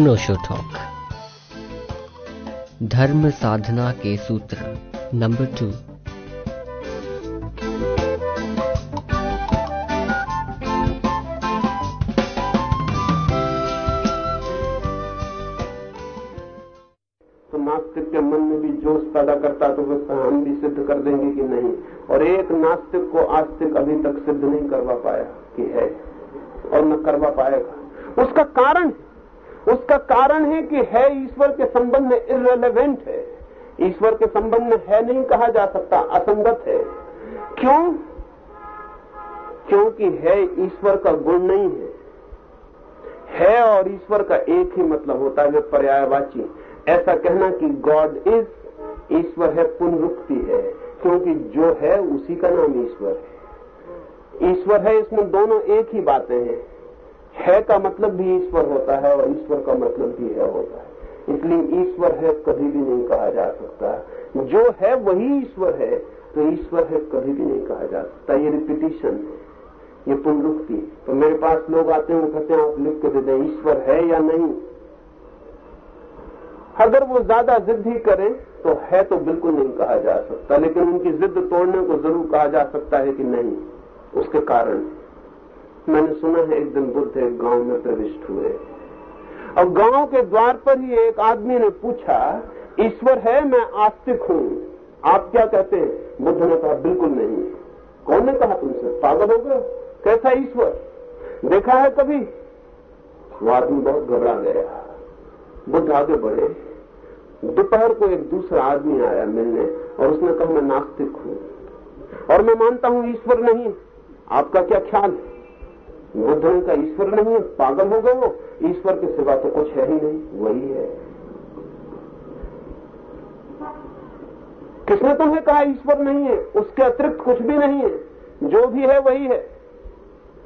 अनोशो talk. धर्म साधना के सूत्र, नंबर टू। नास्तिक के मन में भी जोश पैदा करता तो वो हम भी सिद्ध कर देंगे कि नहीं। और एक नास्तिक को आस्तिक अभी तक सिद्ध नहीं करवा पाया कि है और न करवा पाएगा। उसका कारण उसका कारण है कि है ईश्वर के संबंध में इरेलीवेंट है। ईश्वर के संबंध में है नहीं कहा जा सकता, असंगत है। क्यों? क्योंकि है ईश्वर का गुण नहीं है। है और ईश्वर का एक ही मतलब होता है वे पर्यायवाची। ऐसा कहना कि गॉड इज़ ईश्वर है पुनरुक्ति है, क्योंकि जो है उसी का नाम ईश्वर है। ईश्वर है, इसमें दोनों एक ही बातें हैं। है का मतलब भी ईश्वर होता है और ईश्वर का मतलब भी है होता है। इसलिए ईश्वर है कभी भी नहीं कहा जा सकता। जो है वही ईश्वर है तो ईश्वर है कभी भी नहीं कहा जा सकता। ये रिपीटिशन है। ये पुनरुक्ति तो मेरे पास लोग आते हैं, कहते हैं, आप लिख के दे दें, ईश्वर है या नहीं? अगर वो ज़्यादा जिद ही करें तो है तो बिल्कुल नहीं कहा जा सकता। लेकिन उनकी जिद तोड़ने को ज़रूर कहा जा सकता है कि नहीं। उसके कारण मैंने सुना है एक दिन बुद्ध एक गाँव में प्रविष्ट हुए। और गाँव के द्वार पर ही एक आदमी ने पूछा, ईश्वर है, मैं आस्तिक हूँ। आप क्या कहते हैं? बुद्ध ने कहा, बिल्कुल नहीं। कौन ने कहा तुमसे? पागल हो गए कैसा ईश्वर। देखा है कभी? वो आदमी बहुत घबरा गया। बुद्ध आगे बढ़े। दोपहर को एक दूसरा आदमी आया मिलने और उसने कहा, मैं नास्तिक हूँ। और मैं मानता हूँ ईश्वर नहीं। आपका क्या ख्याल है? बुद्ध ने कहा ईश्वर नहीं है, पागल हो गए वो। ईश्वर के सिवा तो कुछ है ही नहीं, वही है। किसने तुम्हें कहा ईश्वर नहीं है? उसके अतिरिक्त कुछ भी नहीं है। जो भी है, वही है।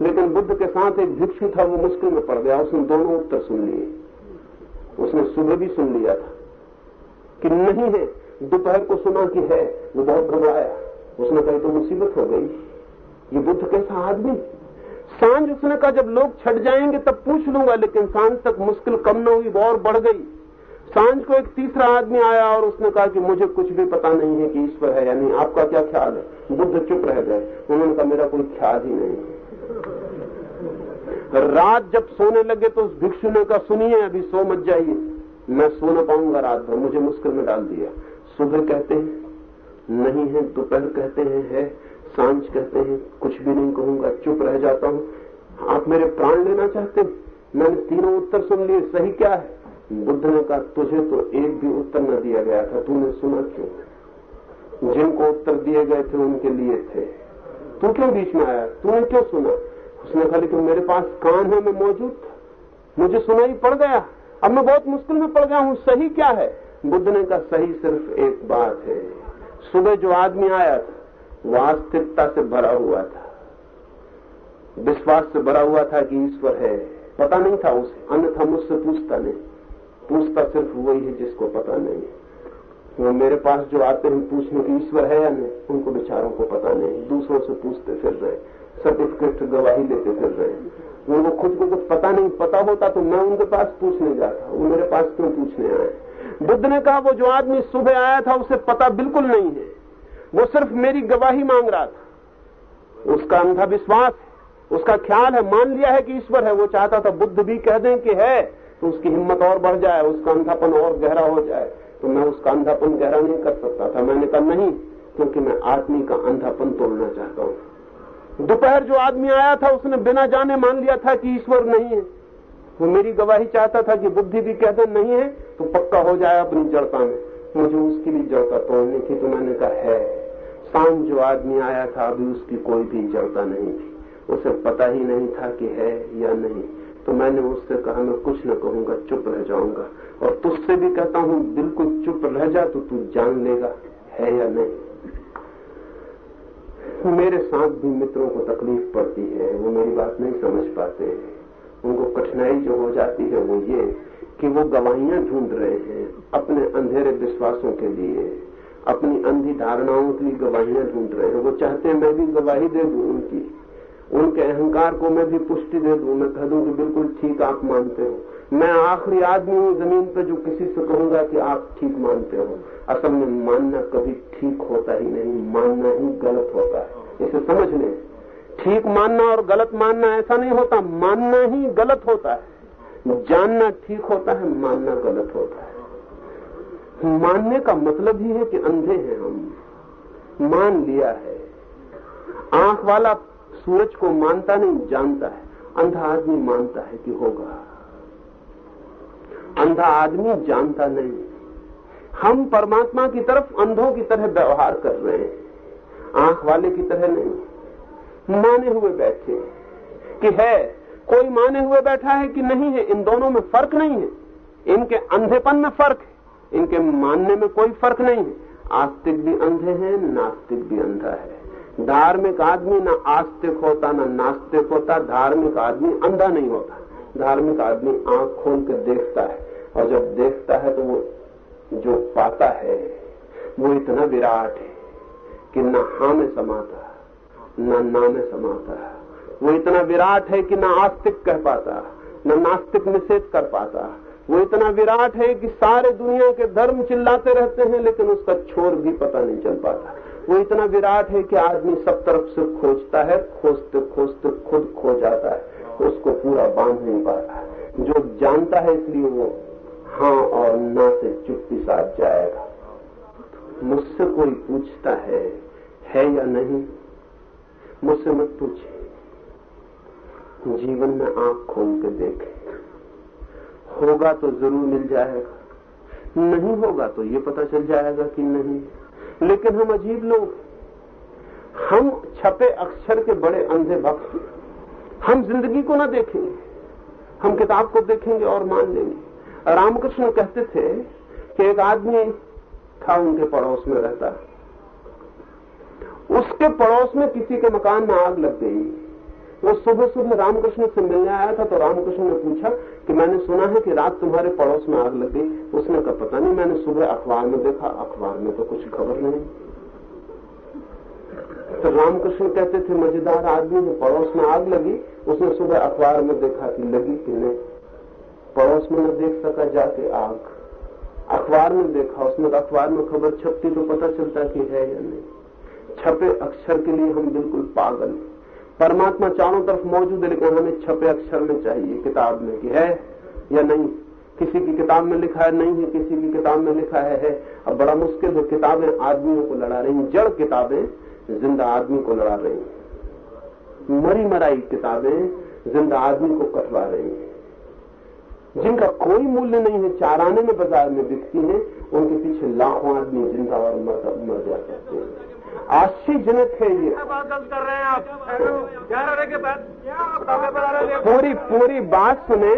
लेकिन बुद्ध के साथ एक भिक्षु था, वो मुश्किल में पड़ गया। उसने दोनों उत्तर सुन लिए। उसने सुबह भी सुन लिया था कि नहीं है। दोपहर को सुना कि है, वो बहुत घबराया। उसने कही तो मुसीबत हो गई। ये बुद्ध कैसा आदमी साँझ उसने कहा, जब लोग छट जाएँगे तब पूछ लूँगा, लेकिन साँझ तक मुश्किल कम न हुई और बढ़ गई। साँझ को एक तीसरा आदमी आया और उसने कहा कि मुझे कुछ भी पता नहीं है कि ईश्वर है या नहीं। आपका क्या ख्याल है? बुद्ध चुप रह गए। उन्होंने कहा, मेरा कोई ख्याल ही नहीं रात जब सोने लगे तो उस भिक्षु ने कहा, सुनिए, अभी सो मत जाइए। मैं सो न पाऊँगा रात भर, मुझे मुश्किल में डाल दिया। सुबह कहते हैं, नहीं है, दोपहर कहते हैं, है। साँझ कहते हैं, कुछ भी नहीं कहूँगा, चुप रह जाता हूँ। आप मेरे प्राण लेना चाहते हैं? मैंने तीनों उत्तर सुन लिए, सही क्या है? बुद्ध ने कहा तुझे तो एक भी उत्तर न दिया गया था, तूने सुना क्यों? जिनको उत्तर दिए गए थे, उनके लिए थे। तू क्यों बीच में आया? तूने क्यों सुना? उसने कहा, लेकिन मेरे पास कान है, मैं मौजूद था। मुझे सुनाई पड़ गया। अब मैं बहुत मुश्किल में पड़ गया हूँ, सही क्या है? बुद्ध ने कहा सही सिर्फ़ एक बात है। सुबह जो आदमी आया था वास्तविकता से भरा हुआ था। विश्वास से भरा हुआ था कि ईश्वर है। पता नहीं था उसे। अन्यथा मुझसे पूछता नहीं। पूछता सिर्फ़ वही है जिसको पता नहीं वो मेरे पास जो आते हैं, पूछने की ईश्वर है या नहीं, उनको बेचारों को पता नहीं। दूसरों से पूछते फिर रहे। सर्टिफिकेट गवाही लेते फिर रहे। उनको खुद को कुछ पता नहीं। पता होता तो मैं उनके पास पूछने जाता। वो मेरे पास क्यों पूछने आए? बुद्ध ने कहा, वो जो आदमी सुबह आया था, उसे पता बिल्कुल नहीं है। वो सिर्फ़ मेरी गवाही मांग रहा था। उसका अंधा विश्वास उसका ख्याल है, मान लिया है कि ईश्वर है। वो चाहता था बुद्ध भी कह दें कि है तो उसकी हिम्मत और बढ़ जाए, उसका अंधापन और गहरा हो जाए। तो मैं उसका अंधापन गहरा नहीं कर सकता था। मैंने कहा, नहीं, क्योंकि मैं आदमी का अंधापन तोड़ना चाहता हूँ। दोपहर जो आदमी आया था, उसने बिना जाने मान लिया था कि ईश्वर नहीं है। वो मेरी गवाही चाहता था कि बुद्धि भी कह कहते नहीं है तो पक्का हो जाए अपनी जड़ता में। मुझे उसकी भी जड़ता तोड़नी थी तो मैंने कहा, है। साँझ जो आदमी आया था, अभी उसकी कोई भी जड़ता नहीं थी। उसे पता ही नहीं था कि है या नहीं। तो मैंने उससे कहा, मैं कुछ न कहूँगा, चुप रह जाऊँगा। और तुझसे भी कहता हूँ, बिल्कुल चुप रह जा तो तू जान लेगा, है या नहीं? मेरे साथ भी मित्रों को तकलीफ़ पड़ती है, वो मेरी बात नहीं समझ पाते उनको कठिनाई जो हो जाती है, वो ये कि वो गवाहियाँ ढूंढ रहे हैं अपने अंधेरे विश्वासों के लिए। अपनी अंधी धारणाओं की गवाहियाँ ढूंढ रहे हैं। वो चाहते हैं मैं भी गवाही दे दूँ उनकी। उनके अहंकार को मैं भी पुष्टि दे दूँ। मैं कह दूँ कि बिल्कुल ठीक आप मानते हो। मैं आखिरी आदमी हूँ ज़मीन पर जो किसी से कहूँगा कि आप ठीक मानते हो। असल में मानना कभी ठीक होता ही नहीं। मानना ही गलत होता है। इसे समझ लें। ठीक मानना और गलत मानना ऐसा नहीं होता। मानना ही गलत होता है। जानना ठीक होता है, मानना गलत होता है। मानने का मतलब ही है कि अंधे हैं हम। मान लिया है। आँख वाला सूरज को मानता नहीं, जानता है। अंधा आदमी मानता है कि होगा। अंधा आदमी जानता नहीं। हम परमात्मा की तरफ़ अंधों की तरह व्यवहार कर रहे हैं। आँख वाले की तरह नहीं। माने हुए बैठे कि है, कोई माने हुए बैठा है कि नहीं है, इन दोनों में फ़र्क नहीं है। इनके अंधेपन में फ़र्क है। इनके मानने में कोई फ़र्क नहीं है। आस्तिक भी अंधे हैं, नास्तिक भी अंधा है। धार्मिक आदमी ना आस्तिक होता, ना नास्तिक होता। धार्मिक आदमी अंधा नहीं होता। धार्मिक आदमी आँख खोल के देखता है। और जब देखता है तो वो जो पाता है, वो इतना विराट है कि न हा में समाता, न ना में समाता। वो इतना विराट है कि न आस्तिक कह पाता, न नास्तिक निषेध कर पाता। वो इतना विराट है कि सारे दुनिया के धर्म चिल्लाते रहते हैं, लेकिन उसका छोर भी पता नहीं चल पाता। वो इतना विराट है कि आदमी सब तरफ़ से खोजता है, खोजते खोजते, खुद खो जाता है, उसको पूरा बाँध नहीं पाता। जो जानता है इसलिए वो हाँ और ना से चुप्पी साथ जाएगा। मुझसे कोई पूछता है है या नहीं? मुझसे मत पूछे जीवन में आँख खोल के देखे। होगा तो ज़रूर मिल जाएगा। नहीं होगा तो ये पता चल जाएगा कि नहीं। लेकिन हम अजीब लोग हम छपे अक्षर के बड़े अंधे भक्त हम ज़िंदगी को ना देखेंगे। हम किताब को देखेंगे और मान लेंगे। रामकृष्ण कहते थे कि एक आदमी था, उनके पड़ोस में रहता। उसके पड़ोस में किसी के मकान में आग लग गई। वो सुबह सुबह रामकृष्ण से मिलने आया था तो रामकृष्ण ने पूछा कि मैंने सुना है कि रात तुम्हारे पड़ोस में आग लग। गई उसने कहा, पता नहीं, मैंने सुबह अखबार में देखा। अखबार में तो कुछ खबर नहीं। तो रामकृष्ण कहते थे, मज़ेदार आदमी ने पड़ोस में आग लगी। उसने सुबह अखबार में देखा कि लगी कि नहीं। पड़ोस में न देख सका जाके आग। अखबार में देखा उसमें अखबार में खबर छपती तो पता चलता कि है या नहीं। छपे अक्षर के लिए हम बिल्कुल पागल परमात्मा चारों तरफ़ मौजूद है लेकिन हमें छपे अक्षर में चाहिए किताब में कि है या नहीं। किसी की किताब में लिखा है नहीं है किसी की किताब में लिखा है है। अब बड़ा मुश्किल है किताबें आदमियों को लड़ा रही जड़ किताबें ज़िंदा आदमी को लड़ा रही मरी मराई किताबें ज़िंदा आदमी को कटवा रही हैं। जिनका कोई मूल्य नहीं है चाराने में बाज़ार में बिकती है उनके पीछे लाखों आदमी ज़िंदा और मर, मर हैं। आश्चर्यजनक है ये। कर रहे हैं आप? के बाद पूरी पूरी बात सुने।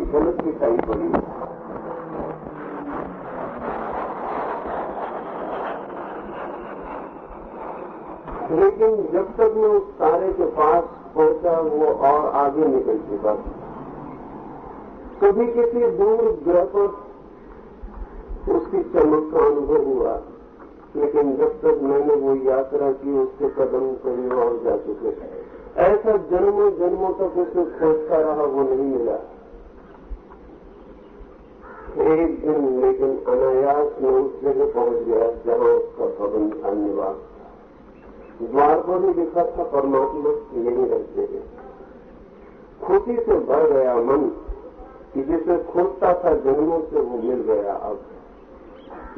गलत दिखाई पड़ी लेकिन जब तक मैं उस तारे के पास पहुँचा, वो और आगे निकल चुका। कभी किसी दूर ग्रह पर उसकी चमक का अनुभव हुआ, लेकिन जब तक मैंने वो यात्रा की, उसके कदम कभी और जा चुके। ऐसा जन्मों जन्मों तक उसे खोजता रहा, वो नहीं मिला। एक दिन लेकिन अनायास में उस जगह पहुँच गया जहाँ उसका भवन था निवास द्वार को भी लिखा था परमात्मा यही रहते हैं खुशी से भर गया मन कि जिसे खोजता था जन्मों से वो मिल गया अब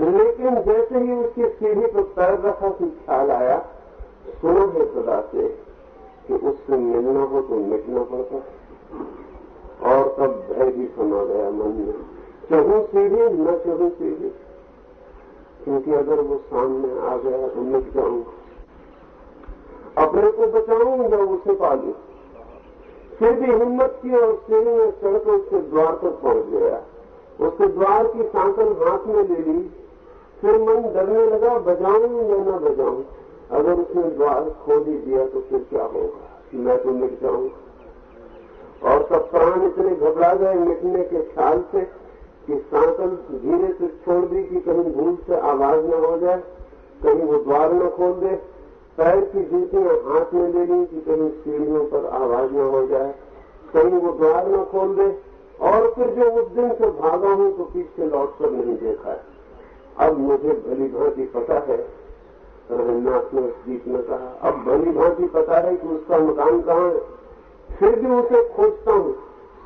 लेकिन जैसे ही उसकी सीढ़ी पर पैर रखा कि ख्याल आया सुनो है। सदा से कि उससे मिलना हो तो मिटना पड़ता और तब भय भी समा गया मन में चढ़ू सीढ़ी न चढ़ू सीढ़ी क्योंकि अगर वो सामने आ गया तो मिट जाऊँगा। अपने को बचाऊं या उसे पालू। फिर भी हिम्मत की और सीढ़ी में चढ़कर उसके द्वार तक पहुँच गया। उसके द्वार की सांकल हाथ में ले ली। फिर मन डरने लगा, बजाऊं या न बजाऊं? अगर उसने द्वार खोल ही दिया तो फिर क्या होगा मैं तो मिट जाऊँगा? और सब प्राण इतने घबरा गए, मिटने के ख्याल से कि सांकल धीरे से छोड़ दी कि कहीं भूल से आवाज़ न हो जाए, कहीं वो द्वार न खोल दे, पैर की जूतियाँ हाथ में ले ली कि कहीं सीढ़ियों पर आवाज़ न हो जाए, कहीं वो द्वार न खोल दे, और फिर जो उस दिन से भागा हूँ तो पीछे लौट कर नहीं देखा है। अब मुझे भली भांति पता है, रविन्द्रनाथ ने उस गीत में कहा, अब भली भांति पता है कि उसका मकान कहाँ है। फिर भी उसे खोजता हूँ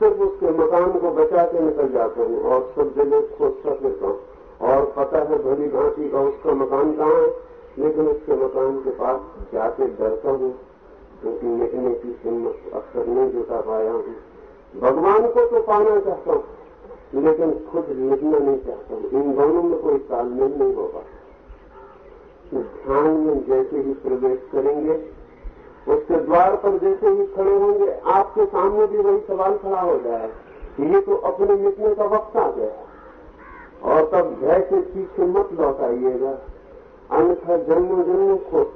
सिर्फ़ उसके मकान को बचा के निकल जाता हूँ और सब जगह खोजता फिरता हूँ। और पता है भली भांति का उसका मकान कहाँ है? लेकिन उसके मकान के पास जाके डरता हूँ, क्योंकि मिटने की हिम्मत अक्सर नहीं जुटा पाया हूँ। भगवान को तो पाना चाहता हूँ, लेकिन खुद मिटना नहीं चाहता हूँ। इन दोनों में कोई तालमेल नहीं होगा। ध्यान में जैसे ही प्रवेश करेंगे उसके द्वार पर जैसे ही खड़े होंगे, आपके सामने भी वही सवाल खड़ा हो जाए ये तो अपने मिटने का वक्त आ गया। और तब भय से पीछे मत लौट आइएगा अन्यथा जन्मों जन्मों खोजते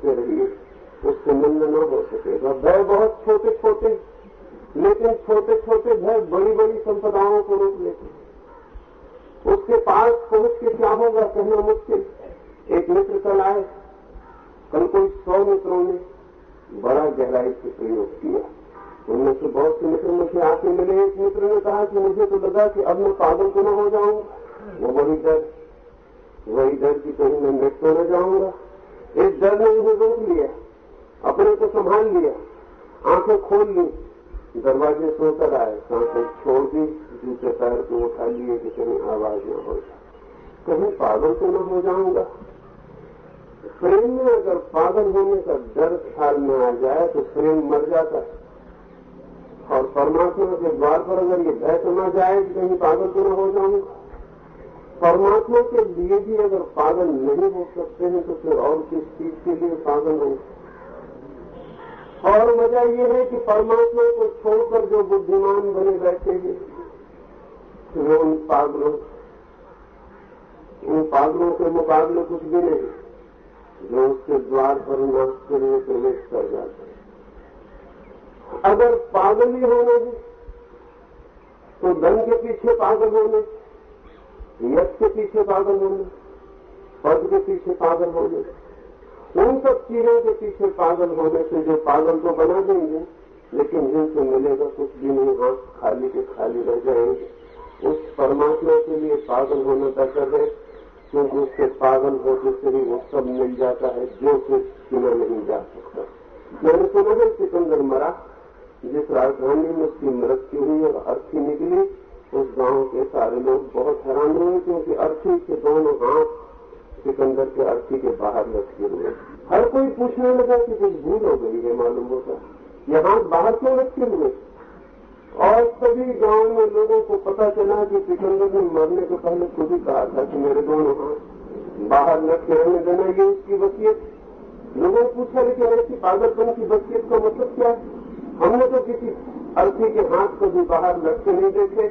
पागलपन की वसीयत का मतलब क्या? है हमने तो किसी अर्थी के हाथ को भी बाहर लटके नहीं देखे।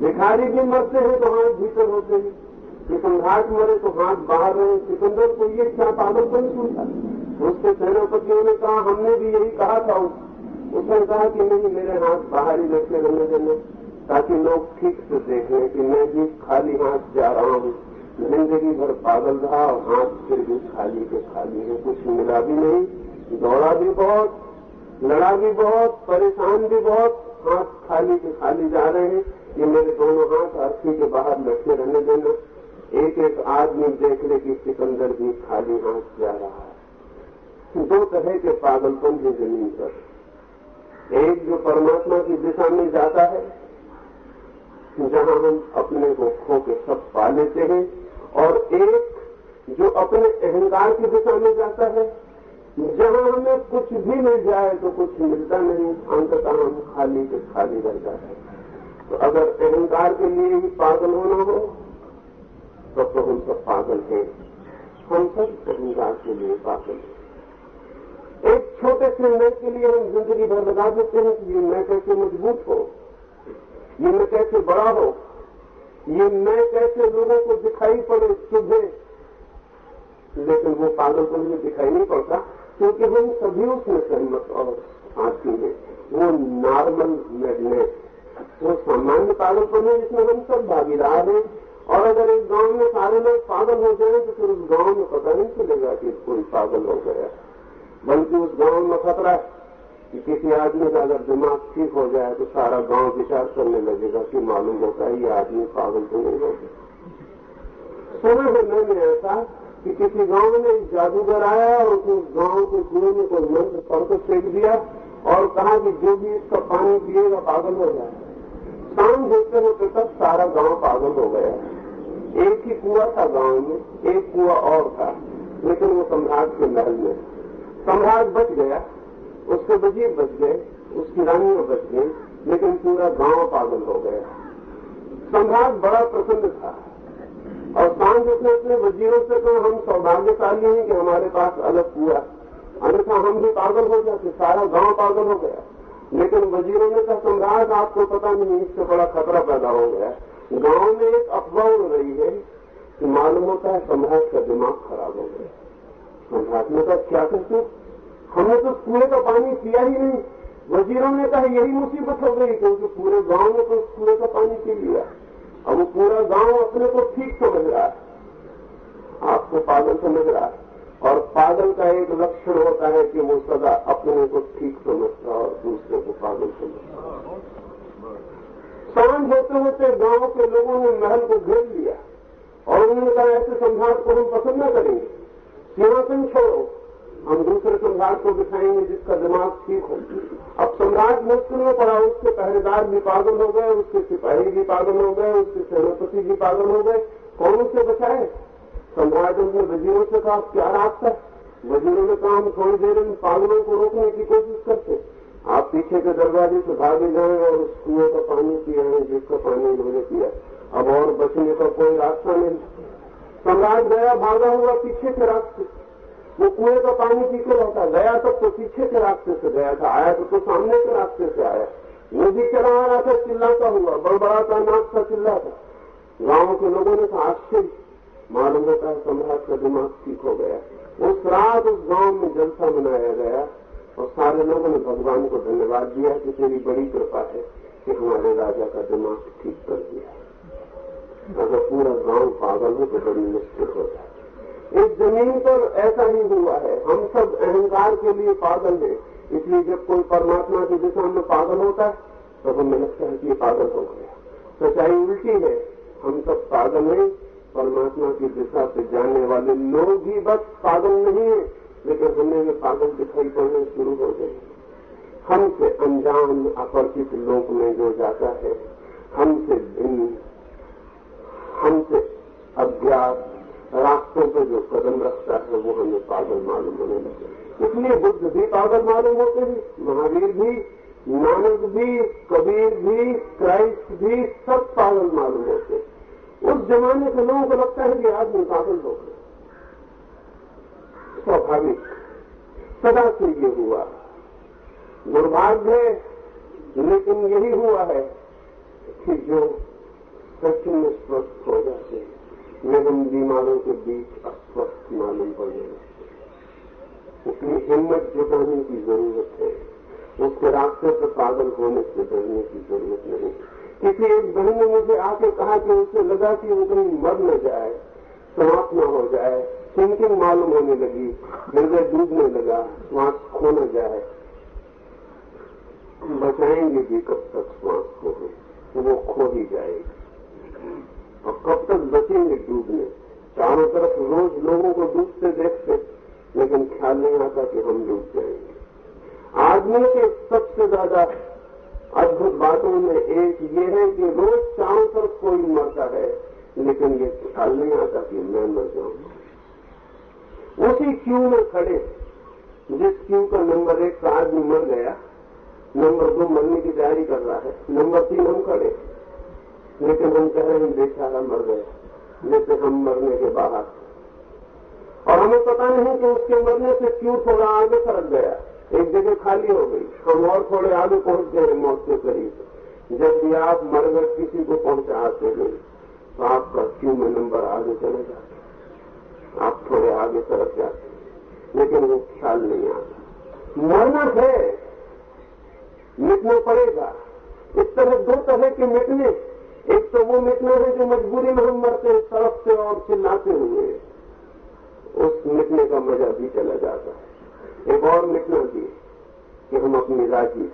भिखारी भी मरते हैं तो हाथ भीतर होते हैं। सिकंदराट मरे तो हाथ बाहर रहे। सिकंदर को ये क्या पागलपन सुनता उसके सेनापतियों ने कहा, हमने भी यही कहा था। उसने कहा कि नहीं, मेरे हाथ बाहर ही लटके रहने देने, ताकि लोग ठीक से देख लें कि मैं भी खाली हाथ जा रहा हूँ। ज़िंदगी भर पागल रहा और हाथ फिर भी खाली के खाली है। कुछ मिला भी नहीं। दौड़ा भी बहुत, लड़ा भी बहुत, परेशान भी बहुत, हाथ खाली के खाली जा रहे हैं। ये मेरे दोनों हाथ अर्थी के बाहर लटके रहने देना। एक एक आदमी देख ले कि सिकंदर भी खाली हाथ जा रहा है। दो तरह के पागलपन है ज़मीन पर। एक जो परमात्मा की दिशा में जाता है, जहाँ हम अपने को खो के सब पा लेते हैं, और एक जो अपने अहंकार की दिशा में जाता है जहाँ हमें कुछ भी मिल जाए तो कुछ मिलता नहीं अंततः हम खाली के खाली रह जाते हैं। तो अगर अहंकार के लिए ही पागल होना हो तो, तो हम सब पागल हैं। हम सब अहंकार के लिए पागल हैं। एक छोटे से मैं के लिए हम ज़िंदगी भर लगा देते हैं कि ये मैं कैसे मज़बूत हो ये मैं कैसे बड़ा हो ये मैं कैसे लोगों को दिखाई पड़े सुबह। लेकिन वो पागल को मुझे दिखाई नहीं पड़ता। क्योंकि हम सभी उसमें सहमत और आती हैं। वो नॉर्मल मैडनेस वो सामान्य पागलपन है जिसमें हम सब भागीदार हैं। और अगर एक गाँव में सारे लोग पागल हो जाए तो फिर उस गाँव में पता नहीं चलेगा कि कोई पागल हो गया। बल्कि उस गाँव में खतरा है कि किसी आदमी का अगर दिमाग ठीक हो जाए तो सारा गाँव विचार करने लगेगा कि मालूम होता है ये आदमी पागल तो नहीं हो गया। सुना है मैंने ऐसा कि किसी गाँव में एक जादूगर आया और उसने गाँव के कुएँ में कोई मंत्र पढ़ कर फेंक दिया और कहा कि जो भी इसका पानी पिएगा, पागल हो जाए शाम होते होते तक सारा गाँव पागल हो गया। एक ही कुआ था गाँव में, एक कुआ और था, लेकिन वो सम्राट के महल में। सम्राट बच गया, उसके वज़ीर बच गए, उसकी रानियाँ बच गई, लेकिन पूरा गाँव पागल हो गया। सम्राट बड़ा प्रसन्न था। और साँझ उसने अपने वजीरों से कहा हम सौभाग्यशाली हैं कि हमारे पास अलग कुआ अन्यथा हम भी पागल हो जाते, सारा गाँव पागल हो गया। लेकिन वजीरों ने कहा सम्राट आपको पता नहीं, इससे बड़ा खतरा पैदा हो गया। गाँव में एक अफवाह उड़ रही है कि मालूम होता है सम्राट का दिमाग खराब हो गया। सम्राट ने कहा, क्या करते हमने तो कुएँ का पानी पिया ही नहीं। वजीरों ने कहा, यही मुसीबत हो गई क्योंकि पूरे गाँव में तो कुएँ का पानी पी लिया। अब वो पूरा गाँव अपने को ठीक समझ रहा है। आपको पागल समझ रहा है। और पागल का एक लक्षण होता है कि वो सदा अपने को ठीक समझता और दूसरे को पागल समझता साँझ होते होते गाँव के लोगों ने महल को घेर लिया और उन्होंने कहा, ऐसे सम्राट को हम पसंद न करेंगे। सिंहासन छोड़ो। हम दूसरे सम्राट को दिखाएँगे जिसका दिमाग ठीक हो। अब सम्राट मुश्किल में पड़ा उसके पहरेदार भी पागल हो गए, उसके सिपाही भी पागल हो गए, उसके सेनापति भी पागल हो गए। कौन उसे बचाए? सम्राट ने वजीरों से कहा, क्या रास्ता वजीरों ने कहा, हम थोड़ी देर इन पागलों को रोकने की कोशिश करते आप पीछे के दरवाजे से भागे जाए और उस कुएँ का पानी पिए हैं, जिसका पानी उन्होंने पिया अब और बचने का कोई रास्ता नहीं सम्राट गया, भागा हुआ पीछे के रास्ते। वो कुएँ का पानी पी के लौटा गया तब तो पीछे के रास्ते से गया था आया तो, तो सामने के रास्ते से आया। वो भी चला आ रहा था चिल्लाता हुआ बड़बड़ाता नाक का चिल्ला था गाँव के लोगों ने कहा आश्चर्य मालूम होता है सम्राट का दिमाग ठीक हो गया। उस रात उस गाँव में जलसा मनाया गया और सारे लोगों ने भगवान को धन्यवाद दिया कि तेरी बड़ी कृपा है कि हमारे राजा का दिमाग ठीक कर दिया। अगर पूरा गाँव पागल हो तो बड़ी मुश्किल हो जाए इस ज़मीन पर ऐसा ही हुआ है। हम सब अहंकार के लिए पागल हैं। इसलिए जब कोई परमात्मा की दिशा में पागल होता है तो हमें लगता है कि ये पागल हो गया। सच्चाई उल्टी है। हम सब पागल हैं। परमात्मा की दिशा से जाने वाले लोग ही बस पागल नहीं है, लेकिन हमें वे पागल दिखाई पड़ने शुरू हो गए हमसे अनजान, अपरिचित लोक में जो जाता है, हमसे भिन्न, हमसे अज्ञात रास्तों पर जो कदम रखता है, वो हमें पागल मालूम होने लगे इसलिए बुद्ध भी पागल मालूम होते हैं, महावीर भी, नानक भी, कबीर भी, क्राइस्ट भी, सब पागल मालूम होते उस जमाने के लोगों को लगता है कि आदमी पागल हो गए। स्वाभाविक। सदा से ये हुआ। दुर्भाग्य लेकिन यही हुआ है कि जो सच में स्वस्थ हो जाते हैं। हम बीमारों के बीच अस्वस्थ मालूम पड़ने लगते उसमें हिम्मत जुटाने की ज़रूरत है। उसके रास्ते पर पागल होने से डरने की ज़रूरत नहीं। किसी एक बहन ने मुझे आके कहा कि उसे लगा कि वो कहीं मर न जाए, समाप्त न हो जाए थिंकिंग मालूम होने लगी, हृदय डूबने लगा, श्वास खो न जाए। बचाएँगे भी कब तक श्वास तो वो खो ही जाएगी। और कब तक बचेंगे डूबने चारों तरफ़ रोज लोगों को डूबते देखते, लेकिन ख्याल नहीं आता कि हम डूब जाएँगे। आदमी के सबसे ज़्यादा अद्भुत बातों में एक ये है कि रोज चारों तरफ़ कोई मरता है, लेकिन ये ख्याल नहीं आता कि मैं मर जाऊँगा। उसी क्यू में खड़े, जिस क्यू का नंबर एक का आदमी मर गया, नंबर दो मरने की तैयारी कर रहा है, नंबर तीन हम खड़े। लेकिन हम कह रहे हैं बेचारा मर गया। जैसे हम मरने के बाहर और हमें पता नहीं कि उसके मरने से क्यों थोड़ा आगे सरक गया। एक जगह खाली हो गई। हम और थोड़े आगे पहुँच गए मौत के करीब। जब भी आप मरगर किसी को पहुंचाते हैं तो आपका क्यू में नंबर आगे चले जाते? आप थोड़े आगे तरफ़ जाते। लेकिन वो ख्याल नहीं आता। मरना है। मिटना पड़ेगा। इस तरह दो तरह के मिटने। एक तो वो मिटना है जो मजबूरी में हम मरते हैं सड़क से और चिल्लाते हुए। उस मिटने का मज़ा भी चला जाता है। एक और मिटना भी कि हम अपनी राज़ी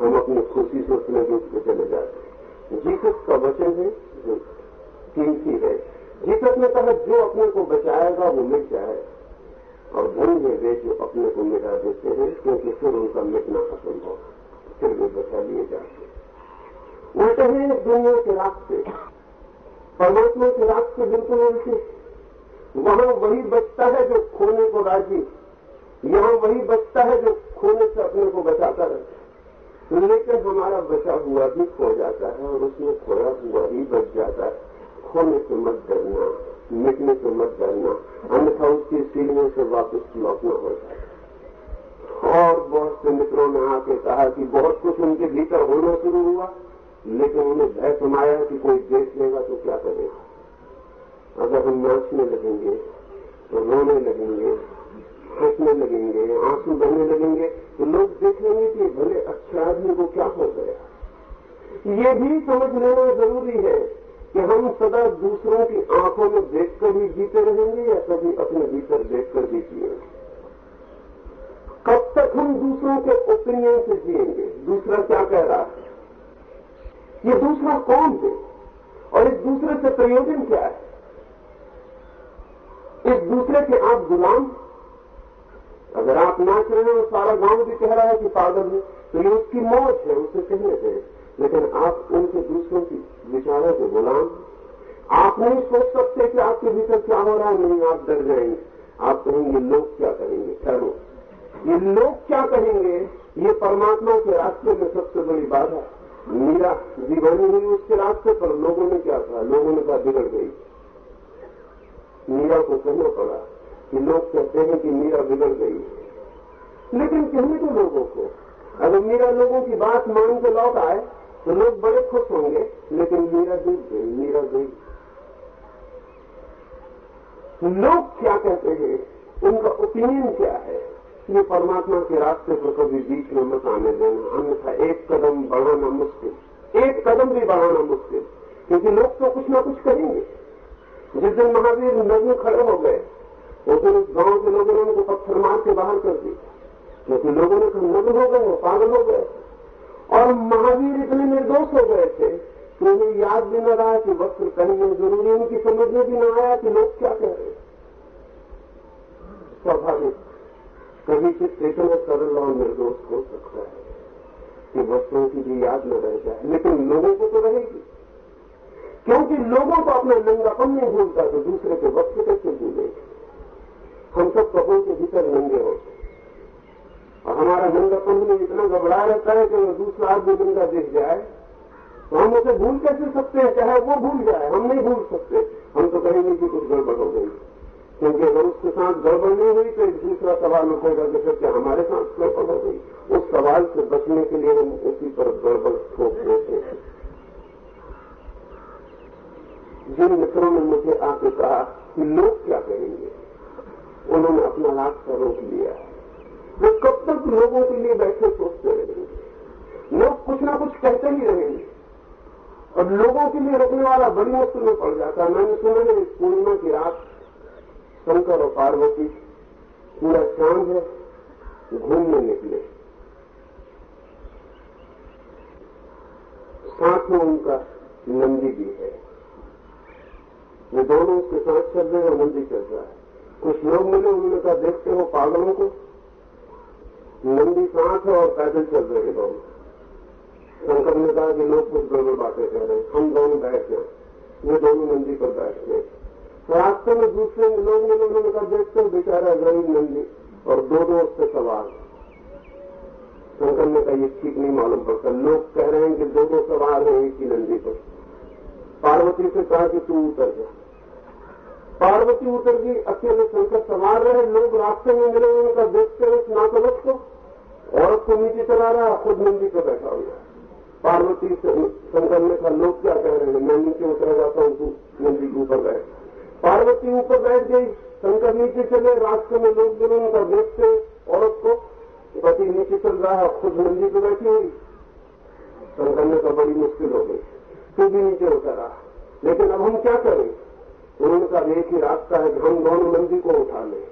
हम अपनी खुशी से उसमें से चले जाते हैं। जीसस का वचन है, जो कीमती है। जीसस ने कहा, जो अपने को बचाएगा, वो मिट जाए। और धन है वे जो अपने को मिटा देते हैं, क्योंकि फिर उनका मिटना असंभव फिर वे बचा लिए जाते हैं। उल्टे हैं दुनिया के रास्ते। परमात्मा के रास्ते बिल्कुल उल्टे वहाँ वही बचता है जो खोने को राज़ी। यहाँ वही बचता है जो खोने से अपने को बचाता रहता है। लेकिन हमारा बचा हुआ भी खो जाता है और उसमें खोया हुआ ही बच जाता है। खोने से मत डरना, मिटने से मत डरना, अन्यथा उसकी सीढ़ियों से वापस लौटना हो जाए और बहुत से मित्रों ने आके कहा कि बहुत कुछ उनके भीतर होना शुरू हुआ। लेकिन उन्हें भय समाया कि कोई देख लेगा तो क्या करेगा? अगर हम नाचने लगेंगे तो रोने लगेंगे, हंसने लगेंगे, आँसू बहने लगेंगे तो लोग देखेंगे कि भले अच्छे आदमी को क्या हो गया। ये भी समझ लेना ज़रूरी है कि हम सदा दूसरों की आँखों में देखकर ही जीते रहेंगे या कभी अपने भीतर देखकर भी कब तक हम दूसरों के ओपिनियन से जिएँगे? दूसरा क्या कह रहा है? ये दूसरा कौन है? और एक दूसरे से प्रयोजन क्या है? एक दूसरे के आप गुलाम? अगर आप नाच रहे हैं सारा गाँव भी कह रहा है कि पागल है तो ये उसकी मौज है, उसे कहने दें लेकिन आप उनके दूसरों की विचारों के गुलाम? आप नहीं सोच सकते कि आपके भीतर क्या हो रहा है, नहीं, आप डर जाएँगे। आप कहेंगे, लोग क्या करेंगे ठहरो। ये लोग क्या कहेंगे? ये परमात्मा के रास्ते में सबसे बड़ी बाधा मीरा दीवानी हुई उसके रास्ते पर लोगों ने क्या कहा? लोगों ने कहा, बिगड़ गई। मीरा को कहना पड़ा कि लोग कहते हैं कि मीरा बिगड़ गई। लेकिन कहने को लोगों को, अगर मीरा लोगों की बात मान के लौट आए तो लोग बड़े खुश होंगे, लेकिन मीरा डूब गई, मीरा गई। लोग क्या कहते हैं? उनका ओपिनियन क्या है? ये परमात्मा के रास्ते पर कभी बीच में मत आने देना, अन्यथा एक कदम बढ़ाना मुश्किल। एक कदम भी बढ़ाना मुश्किल, क्योंकि लोग तो कुछ ना कुछ करेंगे। जिस दिन महावीर नदी खड़े हो गए, उस दिन उस गाँव के लोगों ने उनको पत्थर मार के बाहर कर दी क्योंकि लोगों ने कहा नग्न हो गए पागल हो गए। और महावीर इतने निर्दोष हो गए थे कि उन्हें याद भी न रहा कि वस्त्र पहनने ज़रूरी उनकी समझ में भी न आया कि लोग क्या कह रहे स्वाभाविक। कभी चित्त इतना सरल और निर्दोष हो सकता है कि वस्त्रों की भी याद न रह जाए, लेकिन लोगों को तो रहेगी। क्योंकि लोगों को अपना नंगापन नहीं भूलता तो दूसरे के वस्त्र कैसे भूलेंगे हम सब कपड़ों के भीतर नंगे होते और हमारा नंगापन में इतना घबरा रहता है कि अगर दूसरा आदमी नंगा दिख जाए तो हम उसे भूल कैसे सकते हैं? चाहे वो भूल जाए, हम नहीं भूल सकते। हम तो कहेंगे कि कुछ गड़बड़ हो गई। क्योंकि अगर उसके साथ गड़बड़ नहीं हुई तो एक दूसरा सवाल उठेगा, जैसे कि हमारे साथ गड़बड़ हो गई। उस सवाल से बचने के लिए हम उसी पर गड़बड़ ठोक देते हैं। जिन मित्रों ने मुझे आके कहा कि लोग क्या कहेंगे, उन्होंने अपना रास्ता रोक लिया। वो कब तक लोगों के लिए बैठे सोचते रहेंगे? लोग कुछ ना कुछ कहते ही रहेंगे। और लोगों के लिए रोकने वाला बड़ी मुश्किल में पड़ जाता? है मैंने सुना है, पूर्णिमा की रात शंकर और पार्वती पूरा चाँद है, घूमने निकले। साथ में उनका नंदी भी है। वो दोनों उसके साथ चल रहे और नंदी चल रहा है। कुछ लोग मिले, उन्होंने कहा, देखते हो पागलों को? नंदी साथ है और पैदल चल रहे हैं दोनों। शंकर ने कहा कि लोग कुछ गड़बड़ बातें कह रहे हैं। हम दोनों बैठ गए ये दोनों नंदी पर बैठ गए। रास्ते में दूसरे लोग मिले उन्होंने कहा, देखते हो बेचारा गरीब नंदी और दो दो उससे सवाल। शंकर ने कहा, ये ठीक नहीं मालूम पड़ता। लोग कह रहे हैं कि दो दो सवार हैं एक ही नंदी पर। पार्वती से कहा कि तू उतर जा। पार्वती उतर गई, अकेले शंकर सवार रहे, लोग रास्ते में मिले उनका देखते हुए नाकवत को। औरत को नीचे चला रहा है खुद नंदी पर बैठा हुआ। पार्वती शंकर ने कहा, लोग क्या कह रहे हैं? मैं नीचे उतर जाता हूँ, तू नंदी के ऊपर बैठ। पार्वती ऊपर बैठ गई। शंकर नीचे चले, रास्ते में लोग जब उनका देखते औरत को पति नीचे चल रहा है, खुद मंदिर पे बैठी हुई। शंकर ने तो बड़ी मुश्किल हो गई, तू भी नीचे उतर लेकिन अब हम क्या करें? उन्होंने कहा एक ही रास्ता है, हम दोनों मंदिर को उठा लें।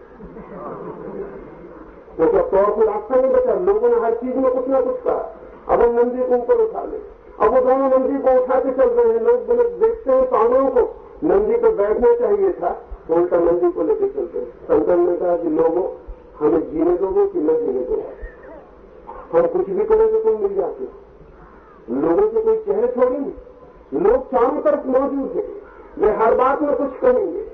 तो क्या तो कोई रास्ता नहीं बचा? लोगों ने हर चीज़ में कुछ ना कुछ कहा। अब हम मंदिर को ऊपर उठा लें। अब वो दोनों मंदिर को उठा के चल रहे हैं। लोग देखते हैं पावनों को नंदी पर बैठना चाहिए था तो उल्टा नंदी को लेकर चलते हैं। शंकर ने कहा कि लोगों, हमें जीने दोगे कि न जीने दोगे? हम कुछ भी करें तो तुम मिल जाते लोगों के कोई चेहरे छोड़ेंगे लोग चारों तरफ़ मौजूद है। वे हर बात में कुछ कहेंगे।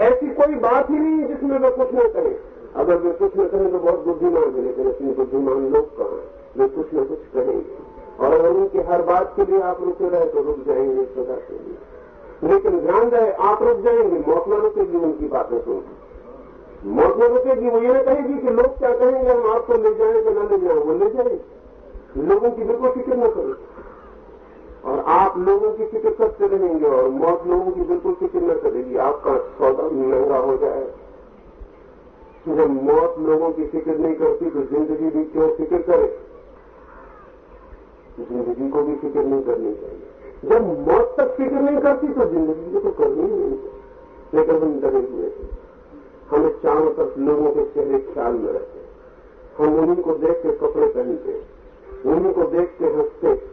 ऐसी कोई बात ही नहीं जिसमें वे कुछ न करें। अगर वे कुछ न करें तो बहुत बुद्धिमान है, लेकिन इतने बुद्धिमान लोग कहा वे कुछ न कुछ कहेंगे। और अगर उनकी हर बात के लिए आप रुके रहे तो रुक जाएँगे सदा के लिए। लेकिन ध्यान रहे आप रुक जाएँगे। मौत न रुकेगी उनकी बातें सुनकर। मौत न रुकेगी वो ये कहेगी कि लोग क्या कहेंगे, हम आपको ले जाएँ कि न ले जाएँ। वो ले जाएँगे लोगों की बिल्कुल फ़िक्र न करें। और आप लोगों की फ़िक्र करते रहेंगे और मौत लोगों की बिल्कुल फ़िक्र न करेगी। आपका सौदा महँगा हो जाए। जब मौत लोगों की फ़िक्र नहीं करती तो ज़िंदगी भी क्यों फ़िक्र करे? ज़िंदगी को भी फ़िक्र नहीं करनी चाहिए। जब मौत तक फ़िक्र नहीं करती तो ज़िंदगी को तो करनी ही नहीं लेकिन हम डरे हुए थे। हमें चारों तरफ़ लोगों के चेहरे ख्याल में रहते। हम उन्हीं को देख के कपड़े पहनते। उन्हीं को देख के हँसते।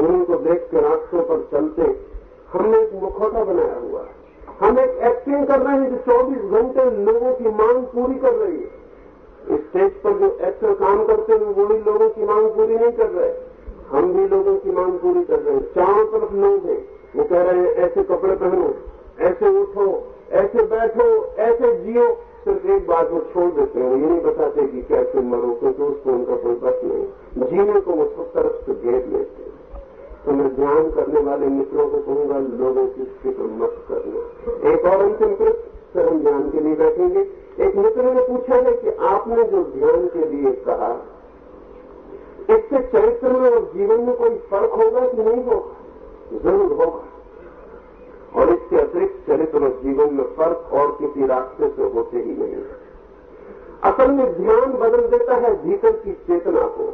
उन्हीं को देख के रास्तों पर चलते। हमने एक मुखौटा बनाया हुआ है। हम एक एक्टिंग कर रहे हैं जो 24 घंटे लोगों की मांग पूरी कर रही है। स्टेज पर जो एक्टर काम करते हैं, वो भी लोगों की मांग पूरी नहीं कर रहे। हम भी लोगों की मांग पूरी कर रहे हैं। चारों तरफ़ लोग हैं। वो कह रहे हैं, ऐसे कपड़े पहनो, ऐसे उठो, ऐसे बैठो, ऐसे जियो। सिर्फ़ एक बात वो छोड़ देते हैं। ये नहीं बताते कि कैसे मरो, क्योंकि उसको उनका कोई बस नहीं जीने को वो सब तरफ़ से घेर लेते हैं। तो मैं ध्यान करने वाले मित्रों को कहूँगा, लोगों की फ़िक्र मत करना। एक और अंतिम कृत फिर हम ध्यान के लिए बैठेंगे। एक मित्र ने पूछा है कि आपने जो ध्यान के लिए कहा इससे चरित्र में और जीवन में कोई फ़र्क होगा कि नहीं होगा? ज़रूर होगा। और इसके अतिरिक्त चरित्र और जीवन में फ़र्क और किसी रास्ते से होते ही नहीं असल में ध्यान बदल देता है भीतर की चेतना को।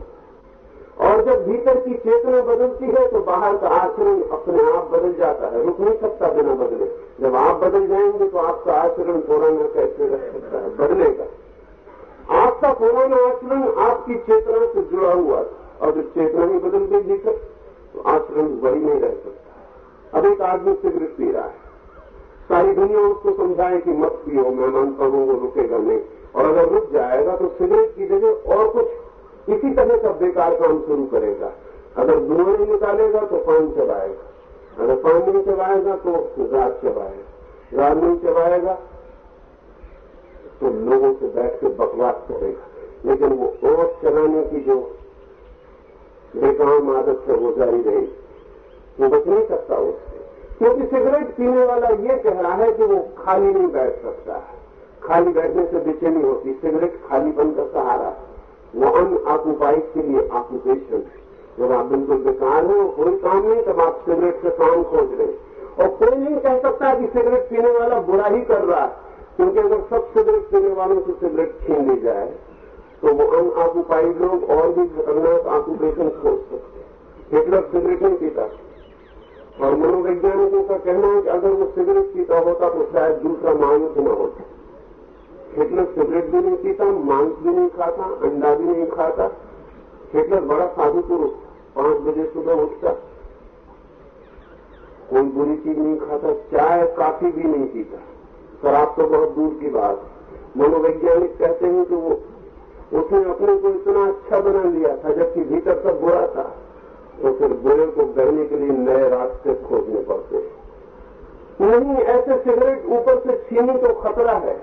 और जब भीतर की चेतना बदलती है तो बाहर का आचरण अपने आप बदल जाता है। रुक नहीं सकता बिना बदले। जब आप बदल जाएँगे तो आपका आचरण पुराना कैसे रह सकता है? बदलेगा। आपका पुराना आचरण आपकी चेतना से जुड़ा हुआ और जब चेतना ही बदल गई भीतर तो आचरण वही नहीं रह सकता। अब एक आदमी सिगरेट पी रहा है। सारी दुनिया उसको समझाए कि मत पियो, मैं मानता हूँ वो रुकेगा नहीं। और अगर रुक जाएगा तो सिगरेट की जगह और कुछ, इसी तरह का बेकार काम शुरू करेगा। अगर धुआँ नहीं निकालेगा तो पान चबाएगा। अगर पान नहीं चबाएगा तो रात चबाएगा। रात नहीं चबाएगा तो लोगों से बैठ के बकवास करेगा लेकिन वो और चलाने की जो बेकाम आदत है वो जारी रही, वो बच नहीं सकता उससे। क्योंकि सिगरेट पीने वाला ये कह रहा है कि वो खाली नहीं बैठ सकता। खाली बैठने से बेचैनी होती। सिगरेट खालीपन का सहारा। वो अन ऑक्यूपाइड के लिए ऑक्यूपेशन जब आप बिल्कुल बेकार हो, कोई काम नहीं, तब आप सिगरेट से काम खोज रहे। और कोई नहीं कह सकता कि सिगरेट पीने वाला बुरा ही कर रहा है। क्योंकि अगर सब सिगरेट पीने वालों से सिगरेट छीन ली जाए तो वो अन ऑक्यूपाइड लोग और भी खतरनाक ऑक्यूपेशन खोज सकते हिटलर सिगरेट नहीं पीता। और मनोवैज्ञानिकों का कहना है कि अगर वो सिगरेट पीता होता तो शायद दूसरा महायुद्ध न होता। हिटलर सिगरेट भी नहीं पीता, मांस भी नहीं खाता, अंडा भी नहीं खाता। हिटलर बड़ा साधु पुरुष पाँच बजे सुबह उठता। कोई बुरी चीज़ नहीं खाता, चाय, काफ़ी भी नहीं पीता। शराब तो बहुत दूर की बात। मनोवैज्ञानिक कहते हैं कि वो, उसने अपने को इतना अच्छा बना लिया था, जबकि भीतर सब बुरा था। तो फिर बुरे को बहने के लिए नए रास्ते खोजने पड़ते नहीं, ऐसे सिगरेट ऊपर से छीनी तो खतरा है।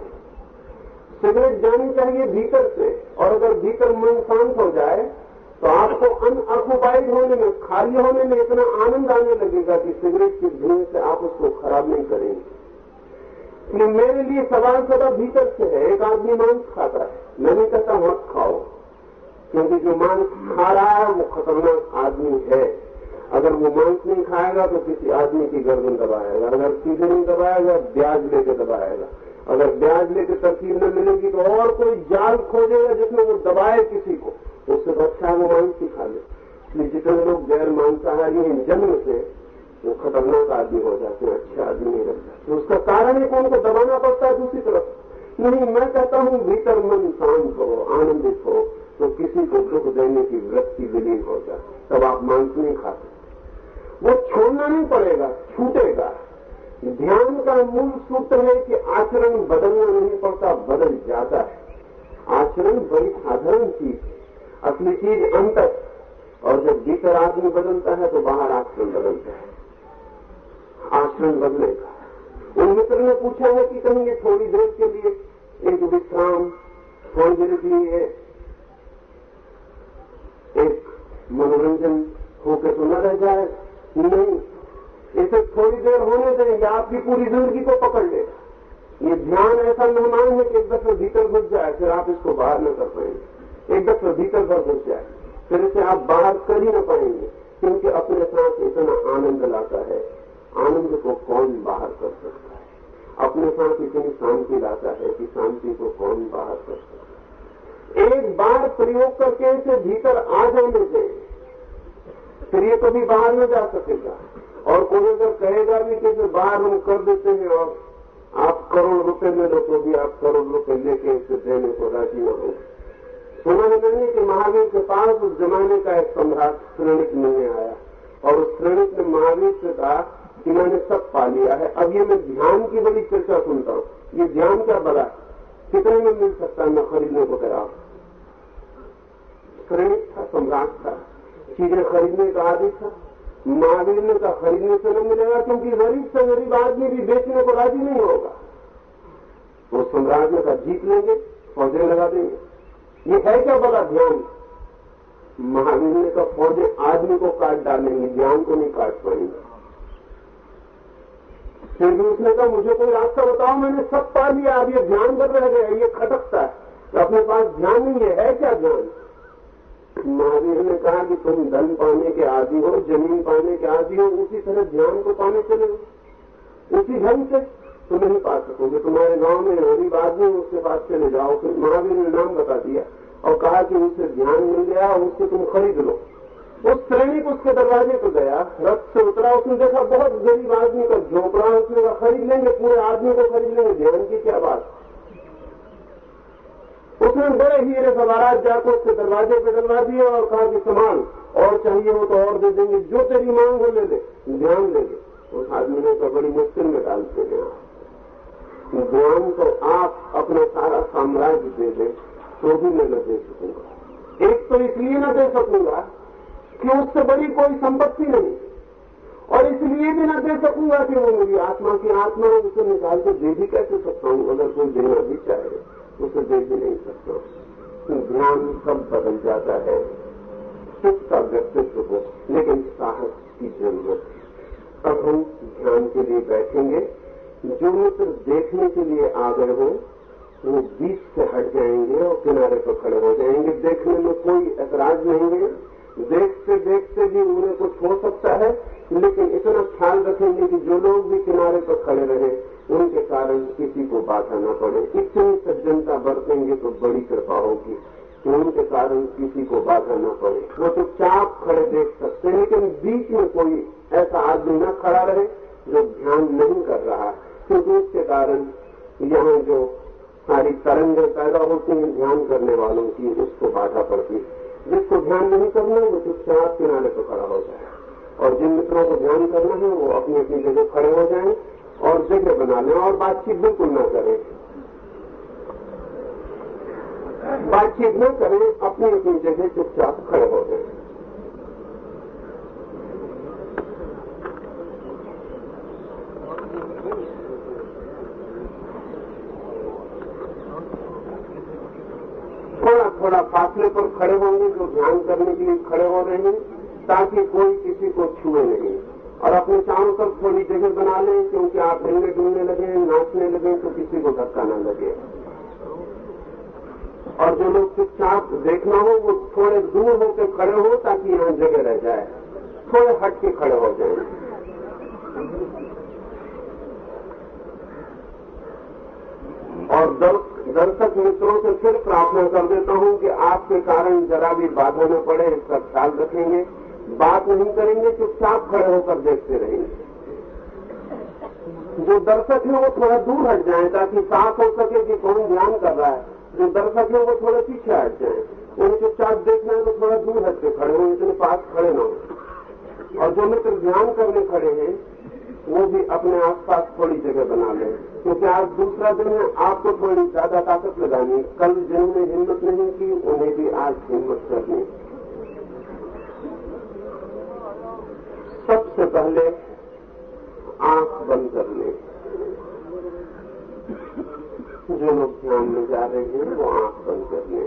सिगरेट जानी चाहिए भीतर से, और अगर भीतर मन शांत हो जाए तो आपको अनऑक्युपाइड होने में, खाली होने में इतना आनंद आने लगेगा कि सिगरेट के धुएँ से आप उसको खराब नहीं करेंगे। कि मेरे लिए सवाल सदा भीतर से है। एक आदमी मांस खाता है। मैं नहीं कहता मत खाओ। क्योंकि जो मांस खा रहा है, वो खतरनाक आदमी है। अगर वो मांस नहीं खाएगा तो किसी आदमी की गर्दन दबाएगा। अगर सीधे नहीं दबाएगा, ब्याज लेके दबाएगा। अगर ब्याज लेके तरकीब न मिलेगी तो और कोई जाल खोजेगा जिसमें वो दबाए किसी को। उससे तो अच्छा है वो मांस ही खा ले। जितने लोग गैर मांसाहारी हैं जन्म से वो खतरनाक आदमी हो जाते हैं, अच्छे आदमी नहीं रह जाते उसका कारण है कि उनको दबाना पड़ता है दूसरी तरफ़। नहीं, मैं कहता हूँ, भीतर मन शांत हो, आनंदित हो तो किसी को दुख देने की वृत्ति विलीन हो जाए, तब आप मांस नहीं खा सकते। वो छोड़ना नहीं पड़ेगा, छूटेगा। ध्यान का मूल सूत्र है कि आचरण बदलना नहीं पड़ता, बदल जाता है। आचरण बड़ी साधारण चीज़ असली चीज़ अंतर। और जब भीतर आदमी बदलता है तो बाहर आचरण बदलता है। आचरण बदलेगा उन मित्र ने पूछा है कि कहीं ये थोड़ी देर के लिए एक विश्राम थोड़ी देर के लिए एक मनोरंजन होकर तो न रह जाए। नहीं, इसे थोड़ी देर होने देंगे आपकी पूरी ज़िंदगी को पकड़ ले। ये ध्यान ऐसा मेहमान है कि एक दफे भीतर घुस जाए, फिर आप इसको बाहर न कर पाएँगे। एक दफे भीतर भर घुस जाए, फिर इसे आप बाहर कर ही ना पाएँगे, क्योंकि अपने साथ इतना आनंद लाता है। आनंद को कौन बाहर कर सकता है? अपने साथ इतनी शांति लाता है कि शांति को कौन बाहर कर सकता है? एक बार प्रयोग करके इसे भीतर आ जाने दें फिर ये कभी बाहर न जा सकेगा। और कोई अगर कहेगा भी कि बाहर हम कर देते हैं और आप करोड़ रुपए में लो तो भी आप करोड़ रुपए लेके इसे देने को राज़ी न हो। सुना है कि महावीर के पास उस जमाने का एक सम्राट श्रेणिक नहीं आया। और उस श्रेणिक ने महावीर से कहा कि मैंने सब पा लिया है। अब ये मैं ध्यान की बड़ी चर्चा सुनता हूँ। ये ध्यान क्या बड़ा कितने में मिल सकता है मैं खरीदने को तैयार श्रेणिक था, सम्राट था। चीज़ें खरीदने का आदि था। महावीर ने कहा खरीदने से नहीं मिलेगा, क्योंकि गरीब से गरीब आदमी भी बेचने को राज़ी नहीं होगा। वो सम्राट ने कहा, जीत लेंगे, पौधे लगा देंगे। ये है क्या बड़ा ध्यान? महावीर ने कहा, पौधे आदमी को काट डालेंगे, ध्यान को नहीं काट पाएँगे। फिर उसने कहा मुझे कोई रास्ता बताओ मैंने सब पा लिया अब ये ध्यान कर रह गया ये खटकता है। तो अपने पास ध्यान नहीं है, है क्या ध्यान महावीर ने कहा कि तुम धन पाने के आदि हो ज़मीन पाने के आदि हो उसी तरह ध्यान को पाने चले हो। उसी ढंग से तुम नहीं पा सकोगे। तुम्हारे गाँव में गरीब आदमी उसके पास चले जाओ। फिर महावीर ने नाम बता दिया और कहा कि उसे ध्यान मिल गया उससे तुम खरीद लो। उस श्रेणी को उसके दरवाजे पर गया, रथ से उतरा, उसने देखा बहुत गरीब आदमी का झोपड़ा उसने कहा, खरीद लेंगे, पूरे आदमी को खरीद लेंगे ध्यान की क्या बात उसने बड़े हीरे सवारात जाकर उसके दरवाजे पे डलवा दिए और कहा कि, सामान और चाहिए हो तो और दे देंगे, जो तेरी मांग हो ले ले, ध्यान लेंगे उस आदमी ने तो बड़ी मुश्किल में डालते हैं आप ध्यान को आप अपना सारा साम्राज्य दे दें तो भी मैं न दे सकूँगा। एक तो इसलिए न दे सकूँगा कि उससे बड़ी कोई संपत्ति नहीं। और इसलिए भी न दे सकूँगा कि वो मेरी आत्मा की आत्मा है, उसे निकाल के दे भी कैसे सकता हूँ? अगर कोई देना भी चाहे, उसे दे भी नहीं सकता। ध्यान सब बदल जाता है, सुख का व्यक्तित्व को लेकिन साहस की ज़रूरत अब हम ध्यान के लिए बैठेंगे। जो मित्र देखने के लिए आ गए हो, वो बीच से हट जाएँगे और किनारे पर खड़े हो जाएँगे। देखने में कोई ऐतराज नहीं है। देखते देखते भी उन्हें कुछ हो सकता है, लेकिन इतना ख्याल रखेंगे कि जो लोग भी किनारे पर खड़े रहे, उनके कारण किसी को बाधा न पड़े। इतनी सज्जनता बरतेंगे तो बड़ी कृपा होगी कि उनके कारण किसी को बाधा न पड़े। वो तो चाप खड़े देख सकते हैं, लेकिन बीच में कोई ऐसा आदमी न खड़ा रहे जो ध्यान नहीं कर रहा। क्योंकि उसके कारण यहाँ जो सारी तरंगें पैदा होती हैं, ध्यान करने वालों की उसको बाधा पड़ती है। जिसको ध्यान नहीं करना, वो चुपचाप किनारे पर खड़ा हो जाए। और जिन मित्रों को ध्यान करना है, वो अपनी अपनी जगह खड़े हो जाए और जगह बना लें और बातचीत बिल्कुल न करें। बातचीत न करें, अपनी अपनी जगह चुपचाप खड़े हो जाएँ थोड़ा थोड़ा खड़े होंगे, जो ध्यान करने के लिए खड़े हो रहे हैं, ताकि कोई किसी को छुए नहीं। और अपने चारों तरफ़ थोड़ी जगह बना लें, क्योंकि आप हिलने डुलने लगे, नाचने लगे तो किसी को धक्का न लगे। और जो लोग चुपचाप देखना हो, वो थोड़े दूर होकर खड़े हो, ताकि यहाँ जगह रह जाए। थोड़े हट के खड़े हो जाए। और दर्शक मित्रों से फिर प्रार्थना कर देता हूँ कि आपके कारण जरा भी बाधा न पड़े, इसका ख्याल रखेंगे। बात नहीं करेंगे, चुपचाप खड़े होकर देखते रहेंगे। जो दर्शक है, वो थोड़ा दूर हट जाए, ताकि साफ़ हो सके कि कौन ध्यान कर रहा है। जो दर्शक है, वो थोड़े पीछे हट जाए। उन्हें चुपचाप देखना है तो थोड़ा दूर हट के खड़े हो, इतने पास खड़े ना हो। और जो मित्र ध्यान करने खड़े हैं वो भी अपने आसपास थोड़ी जगह बना लें। क्योंकि आज दूसरा दिन है आपको थोड़ी ज़्यादा ताकत लगानी, कल जिन्होंने हिम्मत नहीं की, उन्हें भी आज हिम्मत करनी। सबसे पहले आँख बंद कर ले। जो लोग ध्यान में जा रहे हैं, वो आँख बंद कर ले।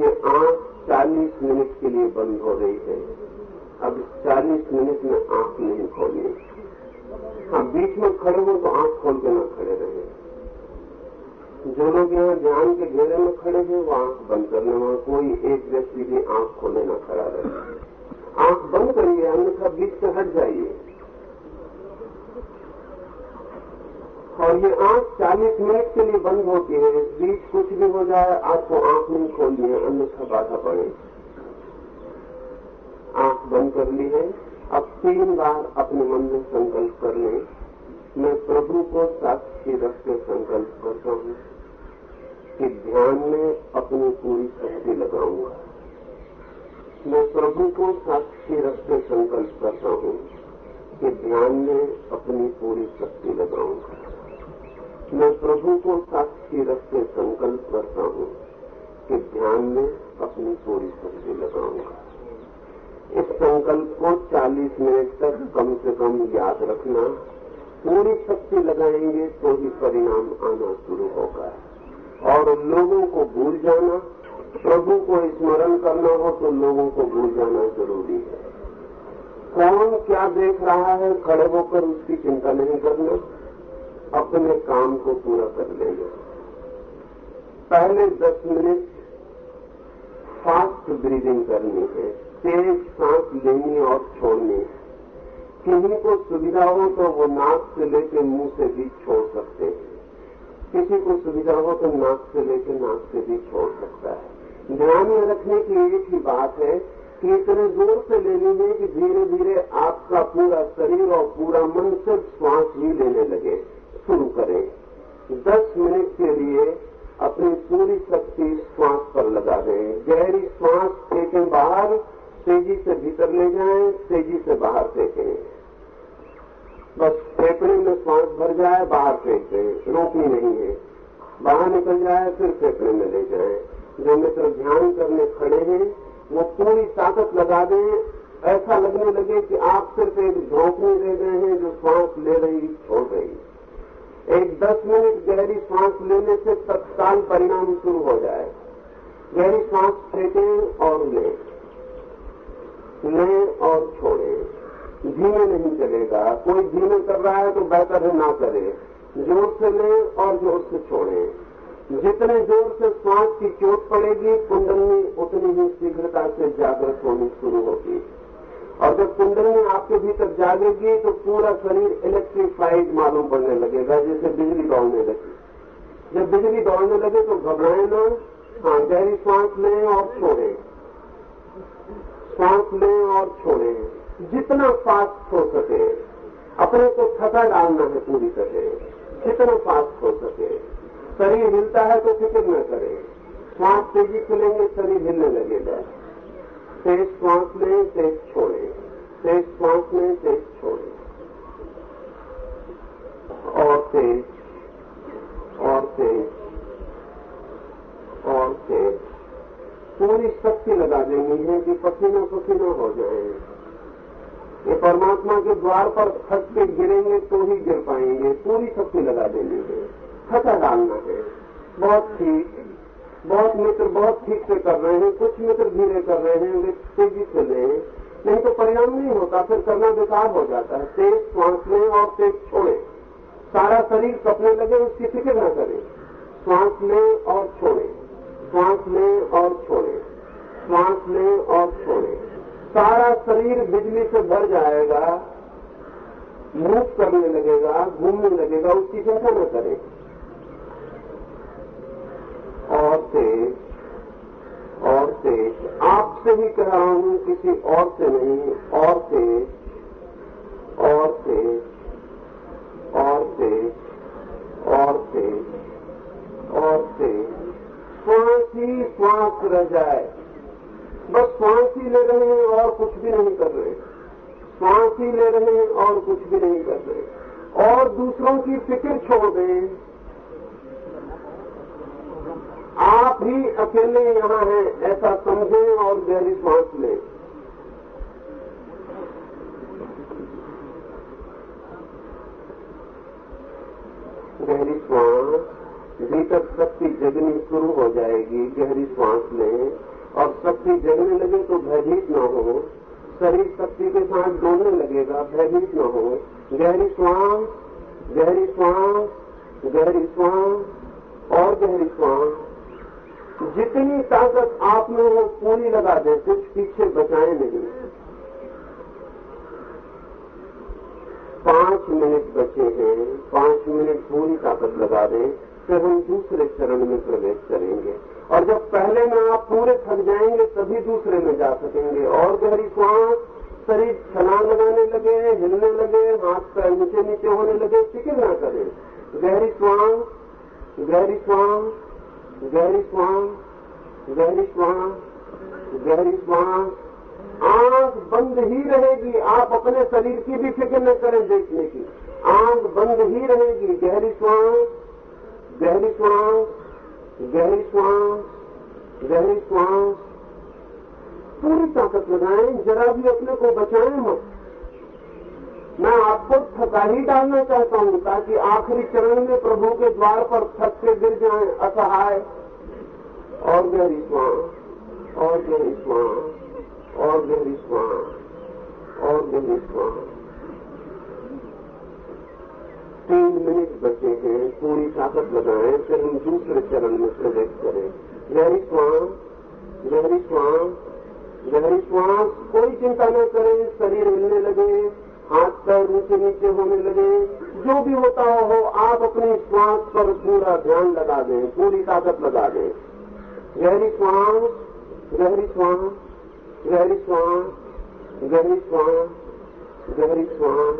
ये आँख 40 मिनट के लिए बंद हो रही है। अब 40 मिनट में आँख नहीं खोलनी हाँ बीच में खड़े हो तो आँख खोल के ना खड़े रहे। जो लोग यहाँ ध्यान के घेरे में खड़े हैं, वो आँख बंद करने वहाँ कोई एक व्यक्ति भी आँख खोले ना खड़ा रहे। आँख बंद करिए, अन्यथा बीच से हट जाइए। और ये आँख 40 मिनट के लिए बंद होती है। बीच कुछ भी हो जाए, आपको आँख नहीं खोलनी है, अन्यथा बाधा पड़े आँख बंद कर ली है। अब तीन बार अपने मन में संकल्प कर लें। मैं प्रभु को साक्षी रख के संकल्प करता हूँ कि ध्यान में अपनी पूरी शक्ति लगाऊँगा। मैं प्रभु को साक्षी रख के संकल्प करता हूँ कि ध्यान में अपनी पूरी शक्ति लगाऊँगा। मैं प्रभु को साक्षी रख के संकल्प करता हूँ कि ध्यान में अपनी पूरी शक्ति लगाऊँगा। इस संकल्प को 40 मिनट तक कम से कम याद रखना। पूरी शक्ति लगाएँगे तो ही परिणाम आना शुरू होगा। और लोगों को भूल जाना, प्रभु को स्मरण करना हो तो लोगों को भूल जाना ज़रूरी है। कौन क्या देख रहा है, खड़े होकर उसकी चिंता नहीं करना। अपने काम को पूरा कर लेना। पहले दस मिनट फास्ट ब्रीदिंग करनी है। तेज सांस लेनी और छोड़नी। किन्हीं को सुविधा हो तो वो नाक से लेकर मुँह से भी छोड़ सकते हैं। किसी को सुविधा हो तो नाक से लेकर नाक से भी छोड़ सकता है। ध्यान में रखने की एक ही बात है कि इतने ज़ोर से ले लीजिए कि धीरे धीरे आपका पूरा शरीर और पूरा मन सिर्फ़ श्वास ही लेने लगे। शुरू करें। दस मिनट के लिए अपनी पूरी शक्ति श्वास पर लगा दें। गहरी श्वास फेंकें बाहर तेज़ी से भीतर ले जाएँ, तेज़ी से बाहर फेंकें। बस फेफड़े में श्वास भर जाए, बाहर फेंक दें रोकनी नहीं है। बाहर निकल जाए, फिर फेफड़े में ले जाए। जो मित्र ध्यान करने खड़े हैं, वो पूरी ताकत लगा दें। ऐसा लगने लगे कि आप सिर्फ़ एक झोंकनी ले गए हैं जो श्वास ले रही छोड़ रही। एक दस मिनट गहरी सांस लेने से तत्काल परिणाम शुरू हो जाए। गहरी सांस फेंकें और लें लें और छोड़ें। धीमे नहीं चलेगा। कोई धीमे कर रहा है तो बेहतर है ना करे। ज़ोर से लें और ज़ोर से छोड़ें। जितने ज़ोर से श्वास की चोट पड़ेगी, कुंडलनी उतनी ही शीघ्रता से जागृत होनी शुरू होगी। और जब कुंडलनी आपके भीतर जागेगी तो पूरा शरीर इलेक्ट्रीफाइड मालूम पड़ने लगेगा, जैसे बिजली दौड़ने लगे। जब बिजली दौड़ने लगे तो घबराए ना। हाँ गहरी सांस लें और छोड़ें। सांस लें और छोड़ें। जितना फास्ट हो सके, अपने को थका डालना है पूरी तरह। जितना फास्ट हो सके। शरीर हिलता है तो फ़िक्र न करें। श्वास तेज़ी से लेंगे, शरीर हिलने लगेगा। तेज श्वास लें, तेज छोड़ें। तेज श्वास लें, तेज छोड़ें। और तेज और तेज और तेज। पूरी शक्ति लगा देनी है कि पसीना पसीना हो जाए ये परमात्मा के द्वार पर थक के गिरेंगे तो ही गिर पाएँगे, पूरी शक्ति लगा देनी है थका डालना है। बहुत ठीक, बहुत मित्र बहुत ठीक से कर रहे हैं, कुछ मित्र धीरे कर रहे हैं, वे तेज़ी से लें। नहीं तो परिणाम नहीं होता, फिर करना बेकार हो जाता है। तेज श्वास लें और तेज छोड़े। सारा शरीर कपने लगे, उसकी फ़िक्र न करें। श्वास लें और छोड़ें। श्वास लें और छोड़ें। श्वास लें और छोड़ें। सारा शरीर बिजली से भर जाएगा मूव करने लगेगा, घूमने लगेगा, उसकी चिंता न करें। और तेज और तेज। आपसे ही कह रहा हूँ, किसी और से नहीं। और तेज और तेज और तेज और तेज और तेज। श्वास ही श्वास रह जाए। बस श्वास ही ले रहे हैं और कुछ भी नहीं कर रहे। श्वास ही ले रहे हैं और कुछ भी नहीं कर रहे। और दूसरों की फ़िक्र छोड़ दें। आप ही अकेले यहाँ हैं, ऐसा समझें और गहरी श्वास लें। गहरी श्वास भीतर शक्ति जगनी शुरू हो जाएगी, गहरी श्वास लें। और शक्ति जगने लगे तो भयभीत न हो। शरीर शक्ति के साथ डोलने लगेगा, भयभीत न हो। गहरी श्वास गहरी श्वास गहरी श्वास, और गहरी श्वास। जितनी ताकत आप में हो, पूरी लगा दें, कुछ पीछे बचाए नहीं। पाँच मिनट बचे हैं, पाँच मिनट पूरी ताकत लगा दें। फिर हम दूसरे चरण में प्रवेश करेंगे और जब पहले में आप पूरे थक जाएँगे, तभी दूसरे में जा सकेंगे। और गहरी श्वास, शरीर छलांग लगाने लगे, हिलने लगे, हाथ पैर नीचे नीचे होने लगे, फ़िक्र ना करें। गहरी श्वास गहरी श्वास गहरी श्वास गहरी श्वास गहरी श्वास। आँख बंद ही रहेगी। आप अपने शरीर की भी फ़िक्र न करें देखने की। आँख बंद ही रहेगी। गहरी श्वास गहरी श्वास गहरी श्वास गहरी श्वास। पूरी ताकत लगाएँ, जरा भी अपने को बचाएँ मत। मैं आपको थका ही डालना चाहता हूँ, ताकि आखिरी चरण में प्रभु के द्वार पर थक के गिर जाए, असहाय। और गहरी श्वास, और गहरी श्वास, और गहरी श्वास, और गहरी श्वास। तीन मिनट बचे हैं, पूरी ताकत लगाएँ, फिर हम दूसरे चरण में प्रवेश करें। गहरी श्वास गहरी श्वास गहरी श्वास कोई चिंता न करें, शरीर हिलने लगे, हाथ पैर नीचे नीचे होने लगे। जो भी होता हो, आप अपनी श्वास पर पूरा ध्यान लगा दें, पूरी ताकत लगा दें। गहरी श्वास गहरी श्वास गहरी श्वास गहरी श्वास गहरी श्वास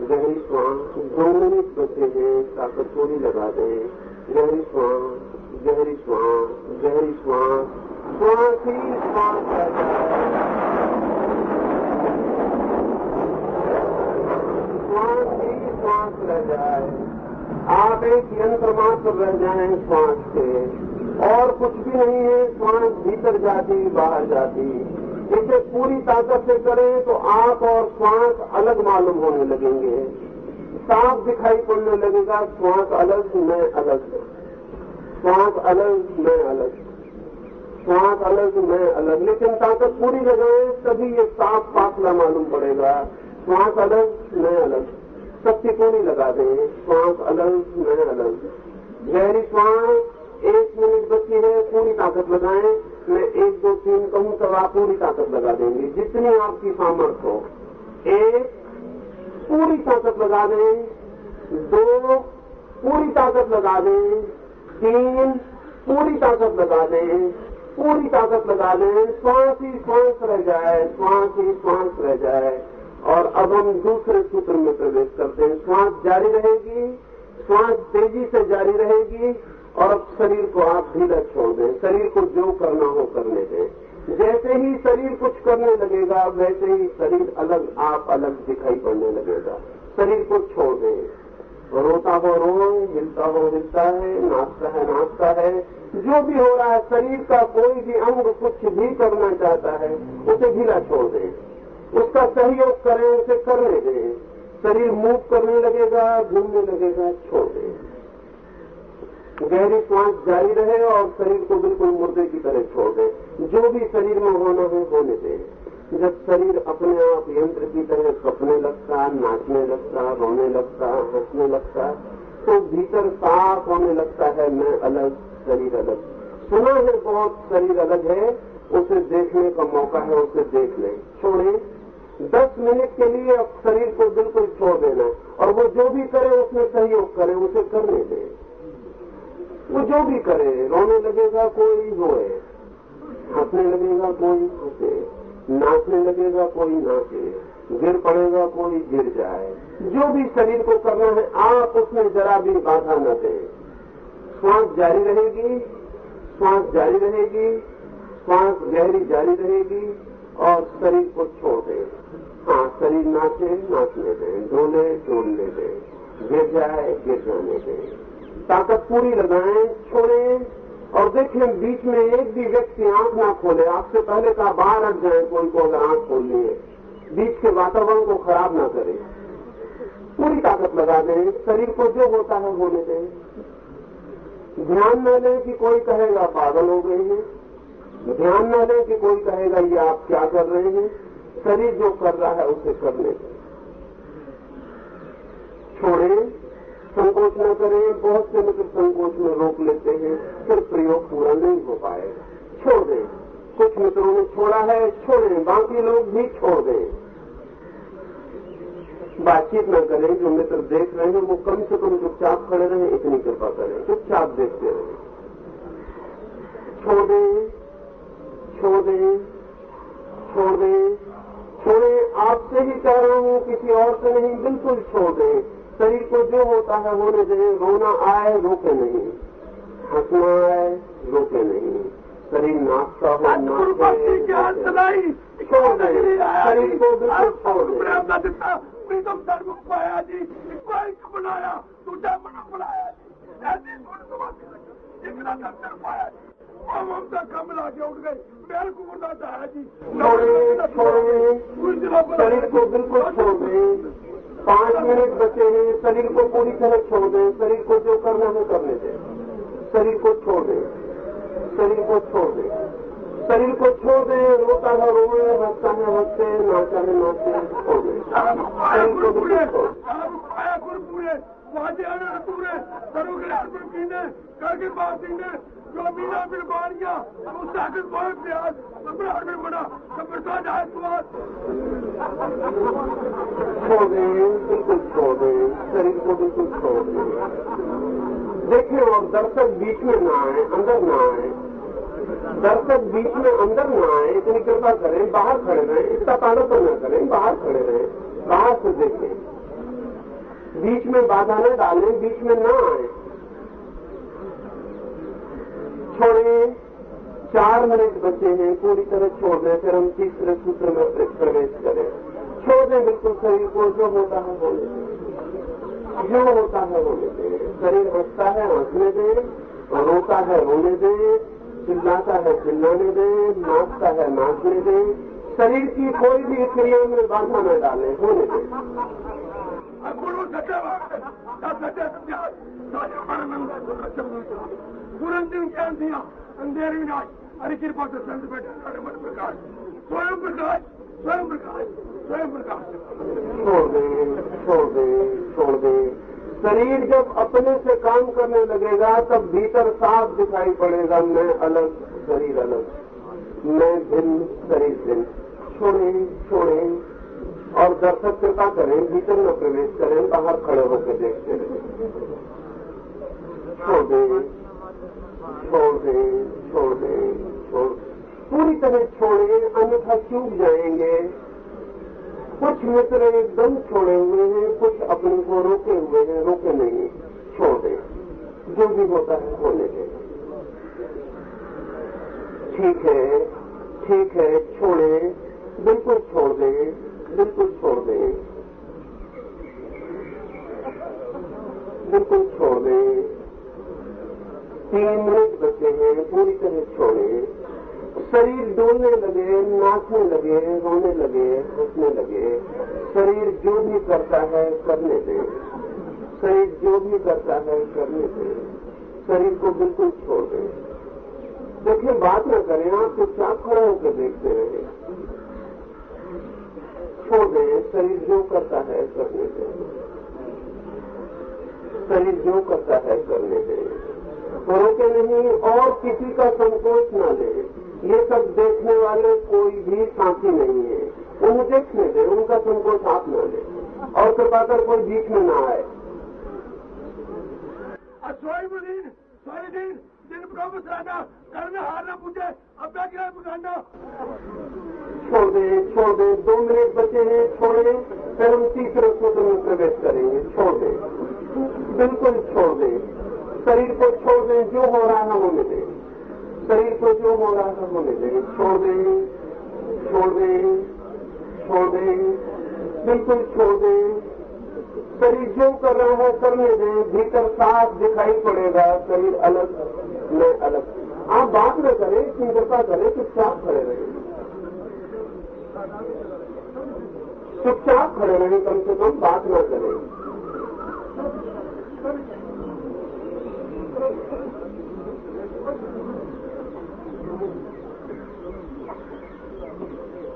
गहरी श्वास दो मिनट बचे हैं, ताकत थोड़ी लगा दें। गहरी श्वास गहरी श्वास गहरी श्वास श्वास ही श्वास ही श्वास रह जाए। आप एक यंत्र मात्र रह जाए श्वास के। और कुछ भी नहीं है, श्वास भीतर जाती, बाहर जाती। इसे पूरी ताकत से करें तो आँख और श्वास अलग मालूम होने लगेंगे। साफ़ दिखाई पड़ने लगेगा श्वास अलग, मैं अलग। श्वास अलग, मैं अलग। श्वास अलग, मैं अलग। लेकिन ताकत पूरी लगाएँ तभी ये साफ़ फासला मालूम पड़ेगा। श्वास अलग, मैं अलग। शक्ति पूरी लगा दें श्वास अलग, मैं अलग। गहरी श्वास एक मिनट बची है, पूरी ताकत लगाएँ। मैं एक, दो, तीन कहूँ तब आप पूरी ताकत लगा देंगे। जितनी आपकी सामर्थ्य हो। एक, पूरी ताकत लगा दें। दो, पूरी ताकत लगा दें। तीन, पूरी ताकत लगा दें। पूरी ताकत लगा दें। श्वास ही श्वास रह जाए। श्वास ही श्वास रह जाए। और अब हम दूसरे सूत्र में प्रवेश करते हैं। श्वास जारी रहेगी। श्वास तेज़ी से जारी रहेगी। और अब शरीर को आप ढीला छोड़ दें। शरीर को जो करना हो करने दें। जैसे ही शरीर कुछ करने लगेगा, वैसे ही शरीर अलग, आप अलग दिखाई पड़ने लगेगा। शरीर को छोड़ दें। रोता हो, रो, हिलता हो, हिलता है, नाचता है नाचता है। जो भी हो रहा है, शरीर का कोई भी अंग कुछ भी करना चाहता है, उसे ढीला छोड़ दें। उसका सहयोग करें, उसे करने दें। शरीर मूव करने लगेगा, घूमने लगेगा, छोड़ दें। गहरी श्वास जारी रहे और शरीर को बिल्कुल मुर्दे की तरह छोड़ दें। जो भी शरीर में होना है, होने दे। जब शरीर अपने आप यंत्र की तरह कपने लगता, नाचने लगता, रोने लगता, हंसने लगता तो भीतर साफ़ होने लगता है, मैं अलग, शरीर अलग। सुना है बहुत शरीर अलग है, उसे देखने का मौका है, उसे देख लें। छोड़ें। दस मिनट के लिए अब शरीर को बिल्कुल छोड़ देना और वो जो भी करे, उसमें सहयोग करे, उसे करने दे। वो जो भी करे, रोने लगेगा कोई रोए, हंसने लगेगा कोई हंसे, नाचने लगेगा कोई नाचे, गिर पड़ेगा कोई गिर जाए। जो भी शरीर को करना है, आप उसमें जरा भी बाधा न दें। श्वास जारी रहेगी, श्वास जारी रहेगी, श्वास गहरी जारी रहेगी और शरीर को छोड़ दें। हाँ शरीर नाचे, नाचने दें डोले डोलने दें, गिर जाए, गिर जाने दें। ताकत पूरी लगाएँ, छोड़ें और देखें, बीच में एक भी व्यक्ति आँख ना खोले। आपसे पहले का बाहर हट जाए कोई को अगर आँख खोलनी है। बीच के वातावरण को खराब ना करें। पूरी ताकत लगा दें। शरीर को जो होता है होने दें ध्यान न लें कि कोई कहेगा, पागल हो गए हैं। ध्यान न लें कि कोई कहेगा, ये आप क्या कर रहे हैं? शरीर जो कर रहा है, उसे करने दें छोड़ें। संकोच न करें, बहुत से मित्र संकोच में रोक लेते हैं, फिर प्रयोग पूरा नहीं हो पाएगा। छोड़ दें। कुछ मित्रों ने छोड़ा है, छोड़ें बाकी लोग भी छोड़ दें। बातचीत न करें, जो मित्र देख रहे हैं, वो कम से कम चुपचाप खड़े रहे, इतनी कृपा करें। चुपचाप देखते रहें। छोड़ दें। छोड़ दें। छोड़ दें। छोड़ें। आपसे ही कह रहा हूँ, किसी और से नहीं, बिल्कुल छोड़ दें। शरीर को जो होता है होने दें रोना आए रोके नहीं। हंसना आए रोके नहीं। शरीर नाचता हो शरीर को प्रीतम धर्म पाया जी। इसको बनाया दूसरा मना बनाया जी। ऐसी पाया ममता कम ला उठ गई मेरे को चाहा जी। छोड़े छोड़े। शरीर को बिल्कुल छोड़ दें। पांच मिनट बचे शरीर को छोड़ शरीर को जो करना है करने दें शरीर को छोड़ दें शरीर को छोड़ शरीर को छोड़ दें रोता है रोए हंसता है हंसते नाचा है नाचे छोड़ दें शरीर को बिल्कुल छोड़ पूरे वाद्याने पूरे सरोगरार पर पीने करके बात पीने जो मीना फिर बारियाँ बिल्कुल छोड़, शरीर को बिल्कुल छोड़। दें देखें और दर्शक बीच में ना आए, अंदर ना आए। दर्शक बीच में अंदर न आए, इतनी कृपा करें, बाहर खड़े रहें, इतना ताड़ोपन न करें, बाहर खड़े रहें, बाहर से देखें। बीच में बाधा न डालें, बीच में न आए छोड़ें चार मिनट बचे हैं, पूरी तरह छोड़ दें, फिर हम तीसरे सूत्र में प्रवेश करें। छोड़ दें, बिल्कुल शरीर को जो होता है दें। जो होता है दें। शरीर हंसता है हंसने दें, रोता है, रोने दे, चिल्लाता है, चिल्लाने दे, नाचता है, नाचने दे। शरीर की कोई भी क्रिया में बाधा न डालें, होने दें। अंधेर विनाश हरि कृपा संत बैठे मन प्रकाश। स्वयं प्रकाश स्वयं प्रकाश स्वयं प्रकाश। छोड़ दें छोड़ दें छोड़ दें। शरीर जब अपने से काम करने लगेगा, तब भीतर साफ़ दिखाई पड़ेगा, मैं अलग, शरीर अलग। मैं भिन्न, शरीर भिन्न। छोड़े छोड़े। और दर्शक कृपा करें, भीतर न प्रवेश करें, बाहर खड़े होकर देखते रहे। छोड़ छोड़ दें छोड़ दें, छोड़ पूरी तरह छोड़े अन्यथा चूक जाएँगे। कुछ मित्र एकदम छोड़े हुए हैं, कुछ अपने को रोके हुए हैं, रोके नहीं, छोड़ दे। जो भी होता है, होने दे। ठीक है ठीक है, छोड़े, बिल्कुल छोड़ दे, बिल्कुल छोड़ दे। बिल्कुल छोड़ दे। तीन मिनट बचे हैं, पूरी तरह छोड़े। शरीर डोलने लगे, नाचने लगे, रोने लगे, हंसने लगे। शरीर जो भी करता है, करने दे। शरीर जो भी करता है, करने दे। शरीर को बिल्कुल छोड़ दे। देखिए, बात न करें, आप चुपचाप खड़े होकर देखते रहे छोड़ दें, शरीर जो करता है, करने दे। शरीर जो करता है, करने दे। रोके नहीं और किसी का संकोच न ले। ये सब देखने वाले कोई भी साथी नहीं है। उन्हें देखने दे उनका संकोच आप न ले। और कृपा कर कोई बीच में ना आए। सोई सोई दिन दिन प्रभु रहना करना हारना पूछे अब क्या क्या बुझाना छोड़ दे छोड़ दे। दो मिनट बचे हैं छोड़े। फिर हम तीसरे सूत्र में प्रवेश करेंगे। छोड़ दे। बिल्कुल छोड़ दे। शरीर को छोड़ दे, जो हो रहा है होने दे। शरीर को जो हो रहा है होने दे, छोड़ दे छोड़ दे छोड़ दे, बिल्कुल छोड़ दे। शरीर जो कर रहा है, करने दे, भीतर साफ़ दिखाई पड़ेगा, शरीर अलग मैं अलग। आप बात न करें, चिंता करें, चुपचाप खड़े रहे। चुपचाप खड़े रहे, कम से कम बात न करें।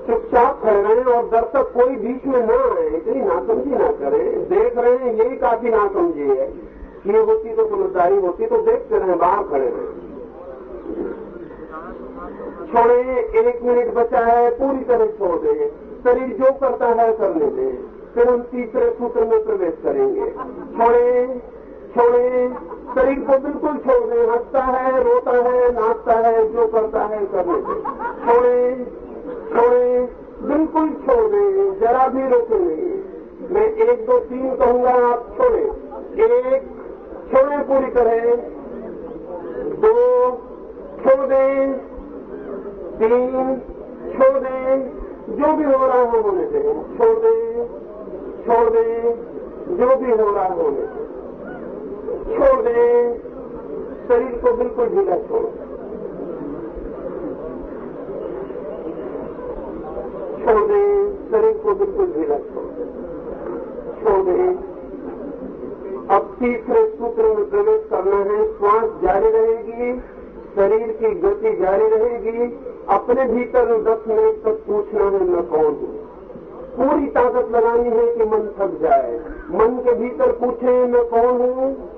चुपचाप खड़े रहे और दर्शक कोई बीच में न आए, इतनी नासमझी ना करे। देख रहे हैं, यही काफ़ी नासमझी है ये होती तो समझदारी होती तो देखते रहे, बाहर खड़े रहे। छोड़े, एक मिनट बचा है, पूरी तरह छोड़ दे। शरीर जो करता है, करने दे। फिर हम तीसरे सूत्र में प्रवेश करेंगे। छोड़े छोड़े। शरीर को बिल्कुल छोड़ दे हंसता है, रोता है, नाचता है, जो करता है करने छोड़े छोड़े, बिल्कुल छोड़ दे जरा भी रोके नहीं। मैं एक दो तीन कहूँगा, आप छोड़े। एक, छोड़े पूरी तरह। दो, छोड़। दें तीन, छोड़। दें जो भी हो रहा है होने दें। छोड़ दें छोड़। दें जो भी हो रहा है होने दें। छोड़ दें। शरीर को बिल्कुल ढीला छोड़। छोड़ दें। शरीर को बिल्कुल ढीला छोड़ छोड़ दें। अब तीसरे सूत्र में प्रवेश करना है। श्वास जारी रहेगी। शरीर की गति जारी रहेगी। अपने भीतर दस मिनट तक पूछना है, मैं कौन हूँ? पूरी ताकत लगानी है कि मन थक जाए। मन के भीतर पूछे, मैं कौन हूँ?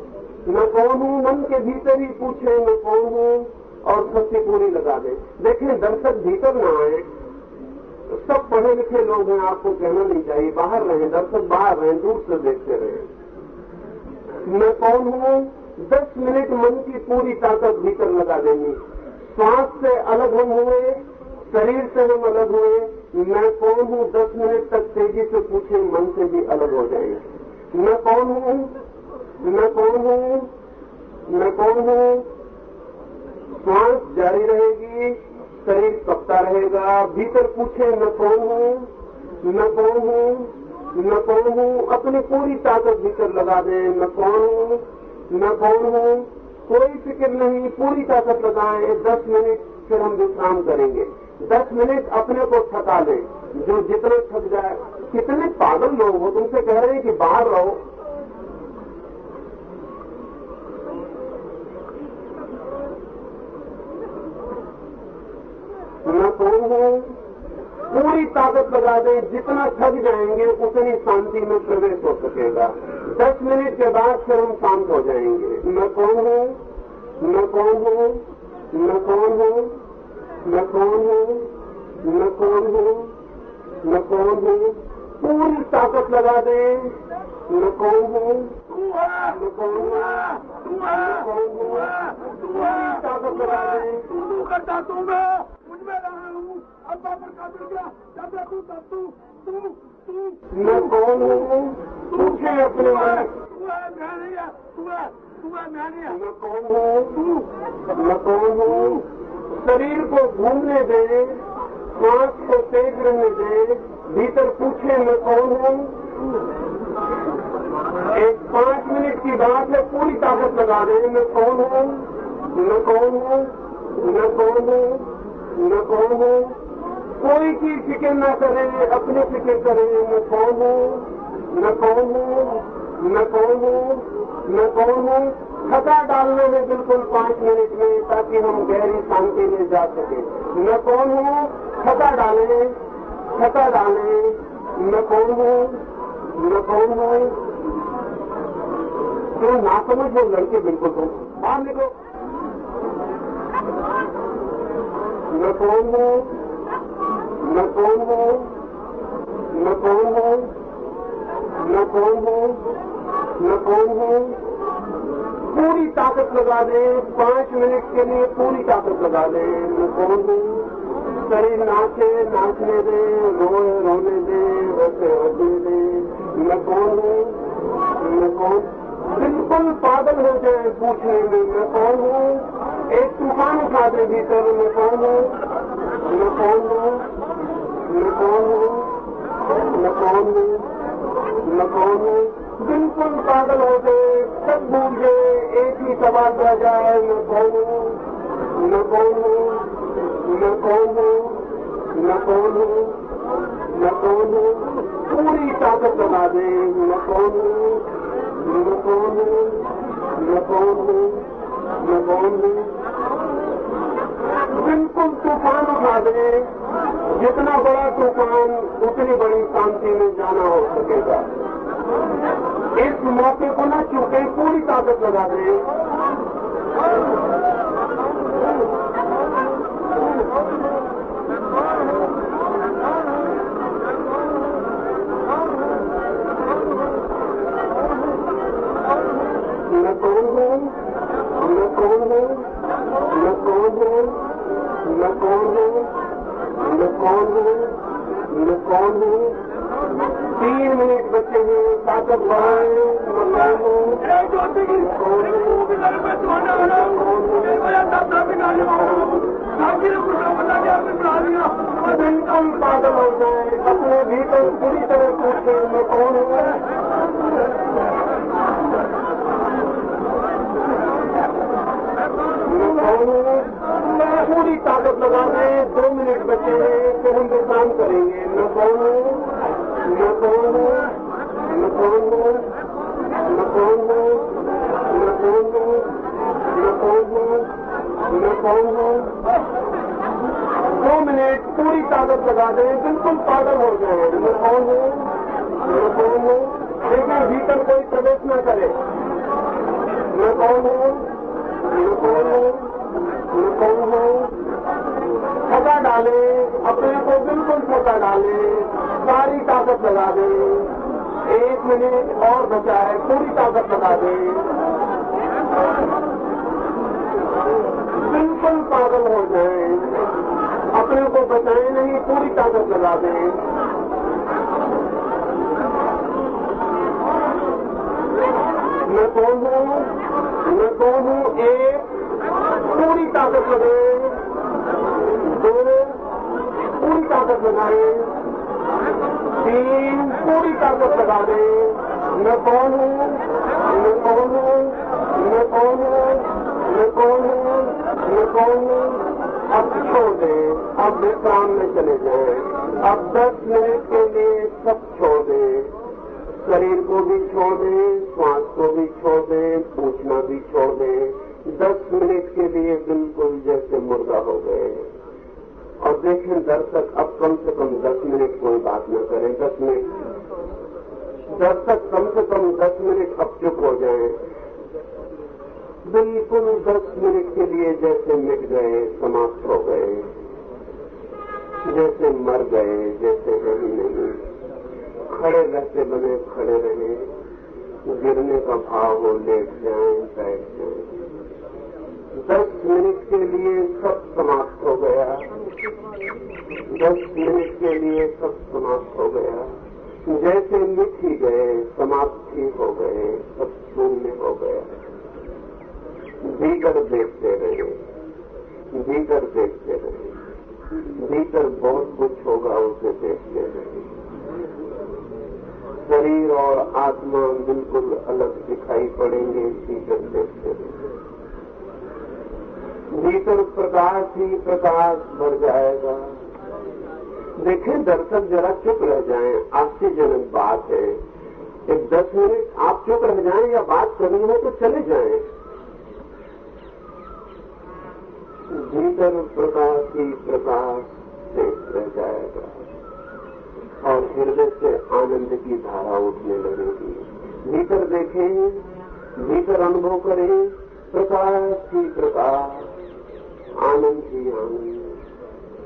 मैं कौन हूँ? मन के भीतर ही पूछे मैं कौन हूँ? और शक्ति पूरी लगा दे। देखें, दर्शक भीतर ना आए। सब पढ़े लिखे लोग हैं, आपको कहना नहीं चाहिए। बाहर रहे, दर्शक बाहर रहे, दूर से देखते रहे। मैं कौन हूँ? दस मिनट मन की पूरी ताकत भीतर लगा देंगे। श्वास से अलग हम हुए, शरीर से हम अलग हुए। मैं कौन हूँ? दस मिनट तक तेज़ी से पूछे, मन से भी अलग हो जाएँगे। मैं कौन हूँ? मैं कौन हूँ मैं कौन हूँ? श्वास जारी रहेगी, शरीर कपता रहेगा, भीतर पूछे मैं कौन हूँ मैं कौन हूँ मैं कौन हूँ? अपनी पूरी ताकत भीतर लगा दे मैं कौन हूँ मैं कौन हूँ? कोई फ़िक्र नहीं, पूरी ताकत लगाएँ, दस मिनट फिर हम विश्राम करेंगे। दस मिनट अपने को थका लें जो जितने थक जाए, कितने पागल लोग हो, तुमसे कह रहे हैं कि बाहर रहो मैं हूँ पूरी ताकत लगा दें, जितना थक जाएँगे, उतनी शांति में प्रवेश हो सकेगा। दस मिनट के बाद फिर हम शांत हो जाएँगे। मैं कौन हूँ? मैं कौन हूँ? मैं कौन हूँ? मैं कौन हूँ? मैं कौन हूँ? मैं कौन हूँ? पूरी ताकत लगा दें। तू करता तू मैं मुझमें रहा हूँ अब्बा पर काबिल गया जब तू तब तू तू तू मैं कौन हूँ पूछे अपने मन तू है मैं नहीं है तू है तू है मैं नहीं है मैं कौन हूँ मैं कौन हूँ शरीर को घूमने दे, श्वास को तेज रहने दे, भीतर पूछे मैं कौन हूँ? एक पाँच मिनट की बात है पूरी ताकत लगा दे मैं कौन हूँ मैं कौन हूँ मैं कौन हूँ मैं कौन हूँ कोई चीज़ फ़िक्र न करे अपने फ़िक्र करे मैं कौन हूँ मैं कौन हूँ मैं कौन हूँ मैं कौन हूँ थका डालना है बिल्कुल पाँच मिनट में ताकि हम गहरी शांति में जा सके मैं कौन हूँ थका डाले थका डाले मैं कौन हूँ मैं कौन हूँ जो नासमझ हो लड़के बिल्कुल हो बाहर निकलो मैं कौन हूँ मैं कौन हूँ मैं कौन हूँ मैं कौन हूँ मैं कौन हूँ पूरी ताकत लगा दें पाँच मिनट के लिए पूरी ताकत लगा दें मैं कौन हूँ शरीर नाचे नाचने दे रोए रोने दे हंसे हंसने दे मैं कौन हूँ मैं कौन बिल्कुल पागल हो जाए पूछने में मैं कौन हूँ एक तूफ़ान उठा दे भीतर मैं कौन हूँ मैं कौन हूँ मैं कौन हूँ मैं कौन हूँ मैं कौन हूँ बिल्कुल पागल हो गए, सब भूल गए एक ही सवाल रह जाए मैं कौन हूँ मैं कौन हूँ मैं कौन हूँ मैं कौन हूँ मैं कौन हूँ मैं कौन हूँ? मैं कौन हूँ? मैं कौन हूँ? मैं कौन हूँ? बिल्कुल तूफान उठा दे। जितना बड़ा तूफान उतनी बड़ी शांति में जाना हो सकेगा। इस मौके को न चूके पूरी ताकत लगा दे हूँ मैं कौन हूँ मैं कौन हूँ मैं कौन हूँ मैं कौन हूँ तीन मिनट बचे हैं ताकत बढ़ाए अपने भीतर पूरी तरह पूछे मैं कौन हूँ हूँ पूरी ताकत लगा दें दो मिनट बचे हैं तो हम विश्राम करेंगे मैं कौन हूँ मैं कौन हूँ मैं कौन हूँ मैं कौन हूँ मैं कौन हूँ मैं कौन हूँ मैं कौन हूँ दो मिनट पूरी ताकत लगा दें बिल्कुल पागल हो गए मैं कौन हूँ मैं कौन हूँ लेकिन भीतर कोई प्रवेश न करे मैं कौन हूँ मैं कौन हूँ डाले, अपने को बिल्कुल फटा डाले, सारी ताकत लगा दे। एक मिनट और बचा है पूरी ताकत लगा दे। बिल्कुल पागल हो जाए। अपने को बचाए नहीं, पूरी ताकत लगा दें। मैं कौन हूँ? मैं कौन हूँ? एक, पूरी ताकत लगे दो। ताकत लगाए। तीन पूरी ताकत लगा दे। मैं कौन हूँ मैं कौन हूँ मैं कौन हूँ मैं कौन हूँ मैं कौन हूँ। अब छोड़ दें, अब विश्राम में चले जाएँ अब दस मिनट के लिए सब छोड़ दें। शरीर को भी छोड़ दें श्वास को भी छोड़ दें, पूछना भी छोड़ दें। दस मिनट के लिए बिल्कुल जैसे मुर्गा हो गए। और देखें दर्शक अब कम से कम दस मिनट कोई बात न करें, दस मिनट। दर्शक कम से कम दस मिनट अब चुप हो जाए। बिल्कुल दस मिनट के लिए जैसे मिट गए, समाप्त हो गए। जैसे मर गए, जैसे है ही नहीं। खड़े रहते बने, खड़े रहे। गिरने का भाव हो, लेट जाए, बैठ जाए। दस मिनट के लिए सब समाप्त हो गया। दस मिनट के लिए सब समाप्त हो गया। जैसे मिट ही गए, समाप्त हो गए, सब शून्य हो गया। भीतर देखते रहे भीतर देखते रहे भीतर बहुत कुछ होगा, उसे देखते रहे शरीर और आत्मा बिल्कुल अलग दिखाई पड़ेंगे, भीतर देखते रहे भीतर प्रकाश ही प्रकाश भर जाएगा। देखें दर्शक जरा चुप रह जाएँ, आश्चर्यजनक बात है। एक दस मिनट आप चुप रह जाएँ या बात करनी हो तो चले जाएँ। भीतर प्रकाश ही प्रकाश रह जाएगा और हृदय से आनंद की धारा उठने लगेगी। भीतर देखें, भीतर अनुभव करें, प्रकाश ही प्रकाश आनंद ही आनंद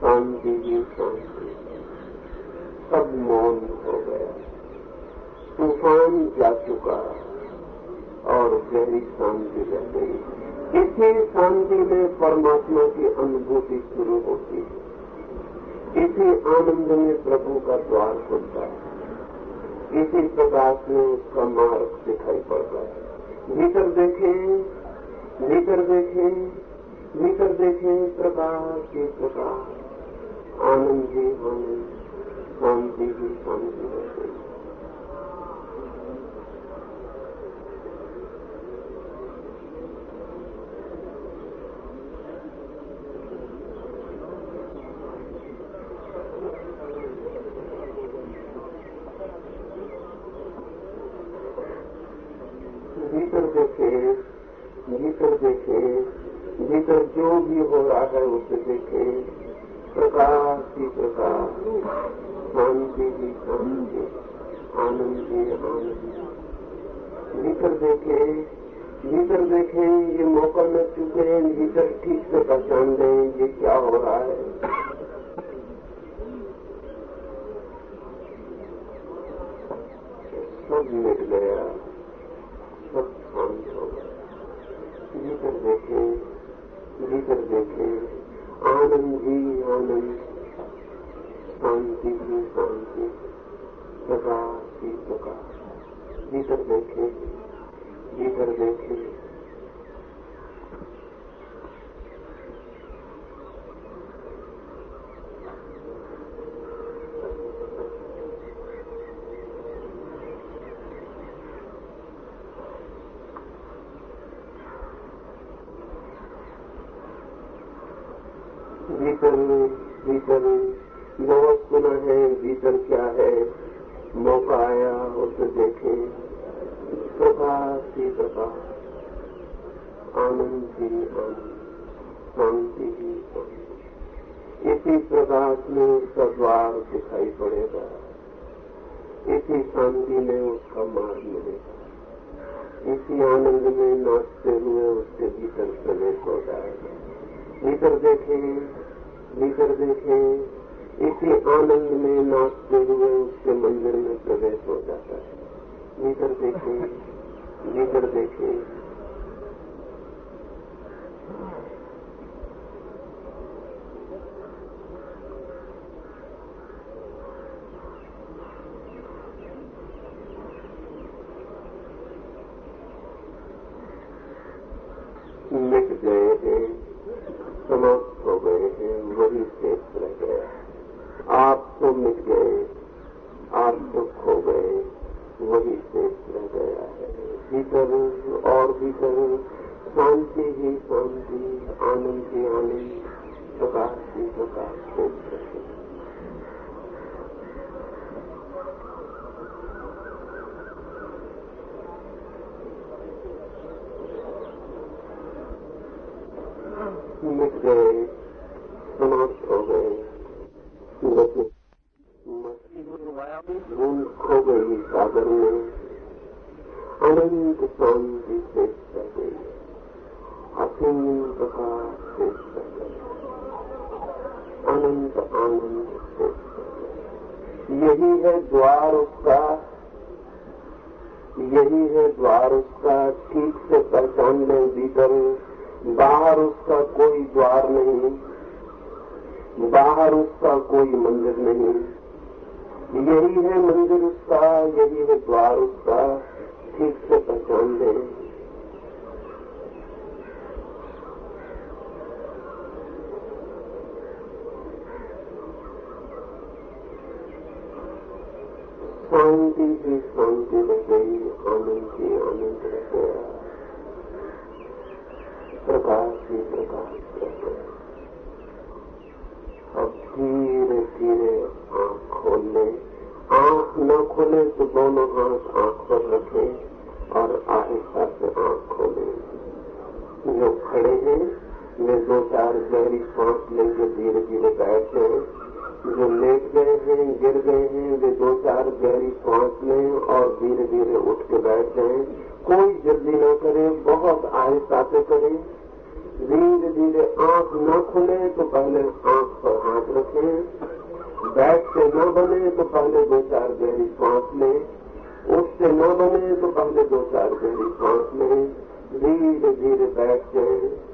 शांति ही शांति सब मौन हो गया तूफ़ान जा चुका और गहरी शांति रह गई इसी शांति में परमात्मा की अनुभूति शुरू होती है इसी आनंद में प्रभु का द्वार खुलता है। इसी प्रकाश में उसका मार्ग दिखाई पड़ता है। भीतर देखें भीतर देखें। भीतर देखे प्रकार के प्रकार आनंद ही आनंद शांति ही शांति रहती है भीतर देखे भीतर देखे भीतर जो भी हो रहा है उसे देखे प्रकाश ही प्रकाश शांति ही शांति आनंद ही आनंद भीतर देखे भीतर देखे ये मौका न चुके भीतर ठीक से पहचान लें ये क्या हो रहा है सब मिट गया सब शांत हो गया भीतर देखे भीतर देखे आनंद ही आनंद शांति ही शांति प्रकाश ही प्रकाश भीतर देखे भीतर देखे। है, द्वार उसका ठीक से पहचान लें भीतर बाहर उसका कोई द्वार नहीं, बाहर उसका कोई मंदिर नहीं। यही है मंदिर उसका, यही है द्वार उसका, ठीक से पहचान लें शांति ही शांति रह गई आनंद ही आनंद रह गया प्रकाश ही प्रकाश रह गया अब धीरे धीरे आँख खोल ले आँख न खोले तो दोनों हाथ आँख पर रखें और आहिस्ता से आँख खोले जो खड़े हैं वे दो चार गहरी सांस लेंगे धीरे धीरे बैठ जाए जो लेट गए हैं गिर गए हैं, वे दो चार गहरी सांस लें और धीरे धीरे उठ के बैठ जाएँ। कोई जल्दी न करे, बहुत आहिस्ता से करें। धीरे धीरे आँख न खुले तो पहले आँख पर हाथ रखें। बैठ से न बने तो पहले दो चार गहरी सांस लें। उससे न बने तो पहले दो चार गहरी सांस लें। धीरे धीरे बैठ जाए।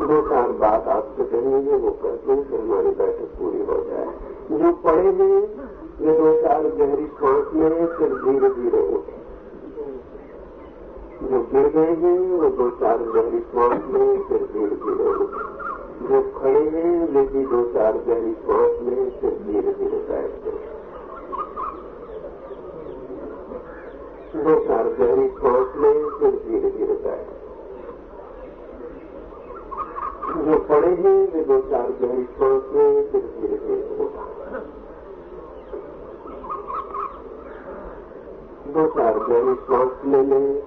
दो चार बात आपसे कहेंगे, वो कर दूँ, फिर हमारी बैठक पूरी हो जाए। जो हैं वे दो चार गहरी सांस में फिर धीरे धीरे उठे। जो गिर गए हैं वो दो चार गहरी सांस में फिर धीरे धीरे उठे। जो खड़े हैं वे भी दो चार गहरी सांस में फिर धीरे धीरे बैठ गए दो चार गहरी सांस में फिर धीरे धीरे बैठ जो पड़े हैं वे दो चार गहरी सांस में फिर धीरे धीरे उठा दो चार गहरी सांस ले लें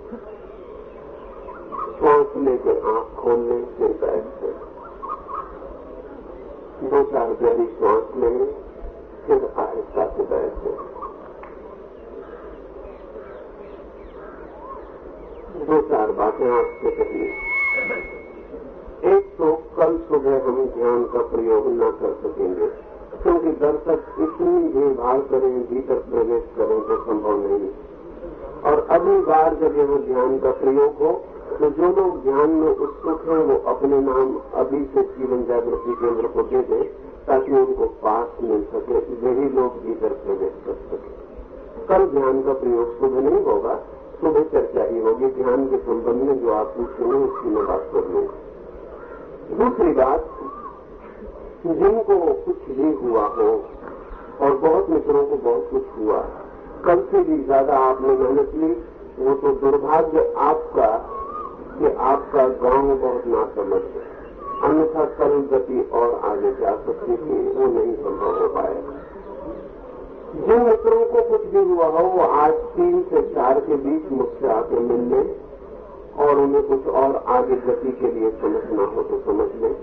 सांस लेकर आँख खोल लें फिर बैठ जाए दो चार गहरी सांस लें फिर आहिस्ता से बैठ। जाए दो चार बातें आपसे कहिए। एक तो कल सुबह हम ध्यान का प्रयोग न कर सकेंगे, क्योंकि दर्शक इतनी भीड़ भाड़ करें, भीतर प्रवेश करें तो संभव नहीं। और अगली बार जब यहाँ ध्यान का प्रयोग हो तो जो लोग ध्यान में उत्सुक हैं, वो अपने नाम अभी से जीवन जागृति केंद्र को दे दें, ताकि उनको पास मिल सके, यही लोग भीतर प्रवेश कर सके। कल ध्यान का प्रयोग सुबह नहीं होगा, सुबह चर्चा ही होगी ध्यान के संबंध में जो आप पूछेंगे, उसकी मैं बात कर लूँगा। दूसरी बात, जिनको कुछ भी हुआ हो, और बहुत मित्रों को बहुत कुछ हुआ, कल से भी ज़्यादा आपने मेहनत ली वो तो दुर्भाग्य आपका, कि आपका गाँव बहुत ना समझ अन्यथा कल गति और आगे जा सकती थी, वो नहीं संभव हो पाएगा जिन मित्रों को कुछ भी हुआ हो, वो आज तीन से चार के बीच मुझसे आके मिलने और उन्हें कुछ और आगे गति के लिए समझना हो तो समझ लें।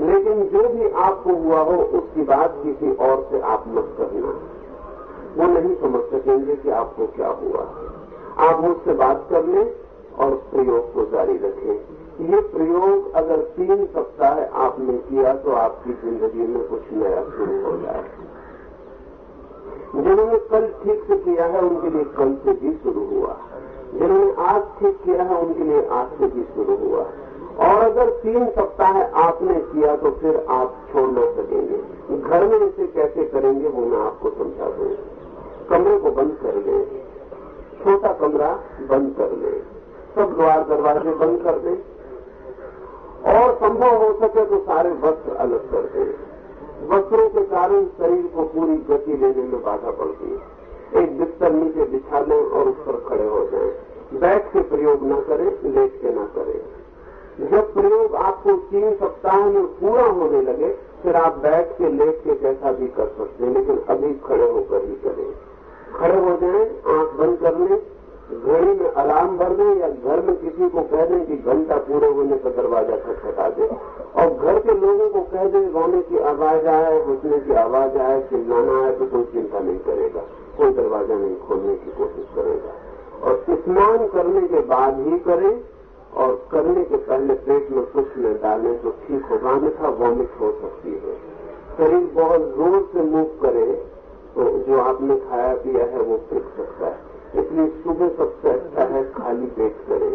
लेकिन जो भी आपको हुआ हो, उसकी बात किसी और से आप मत करना। वो नहीं समझ सकेंगे कि आपको क्या हुआ। आप मुझसे बात कर लें और प्रयोग को जारी रखें। ये प्रयोग अगर तीन सप्ताह आपने किया तो आपकी ज़िंदगी में कुछ नया शुरू हो जाए। जिन्होंने कल ठीक से किया है, उनके लिए कल से भी शुरू हुआ। जिन्होंने आज ठीक किया है, उनके लिए आज से भी शुरू हुआ। और अगर तीन सप्ताह आपने किया तो फिर आप छोड़ न सकेंगे। घर में इसे कैसे करेंगे, वो मैं आपको समझा दूँ। कमरे को बंद कर लें। छोटा कमरा बंद कर लें। सब द्वार दरवाजे बंद कर दें। और संभव हो सके तो सारे वस्त्र अलग कर दें। वस्त्रों के कारण शरीर को पूरी गति लेने में बाधा पड़ती है। एक बिस्तर नीचे बिछा लें और उस पर खड़े हो जाएँ। बैठ के प्रयोग न करें लेट के न करें। जब प्रयोग आपको तीन सप्ताह में पूरा होने लगे फिर आप बैठ के लेट के कैसा भी कर सकते हैं लेकिन अभी खड़े होकर ही करें। खड़े हो जाएँ, आँख बंद कर लें घड़ी में अलार्म भर दें या घर में किसी को कह दें कि घंटा पूरे होने का दरवाज़ा खटखटा दे। और घर के लोगों को कह दें रोने की आवाज़ आए हंसने की आवाज़ आए चिल्लाना आए तो कोई चिंता नहीं करेगा। कोई दरवाज़ा नहीं खोलने की कोशिश करेगा। और स्नान करने के बाद ही करें और करने के पहले पेट में कुछ न डालें तो ठीक होगा अन्यथा वॉमिट हो सकती है। शरीर बहुत ज़ोर से मूव करे तो जो आपने खाया पिया है वो फिट सकता है। इसलिए सुबह सबसे अच्छा है खाली पेट करें।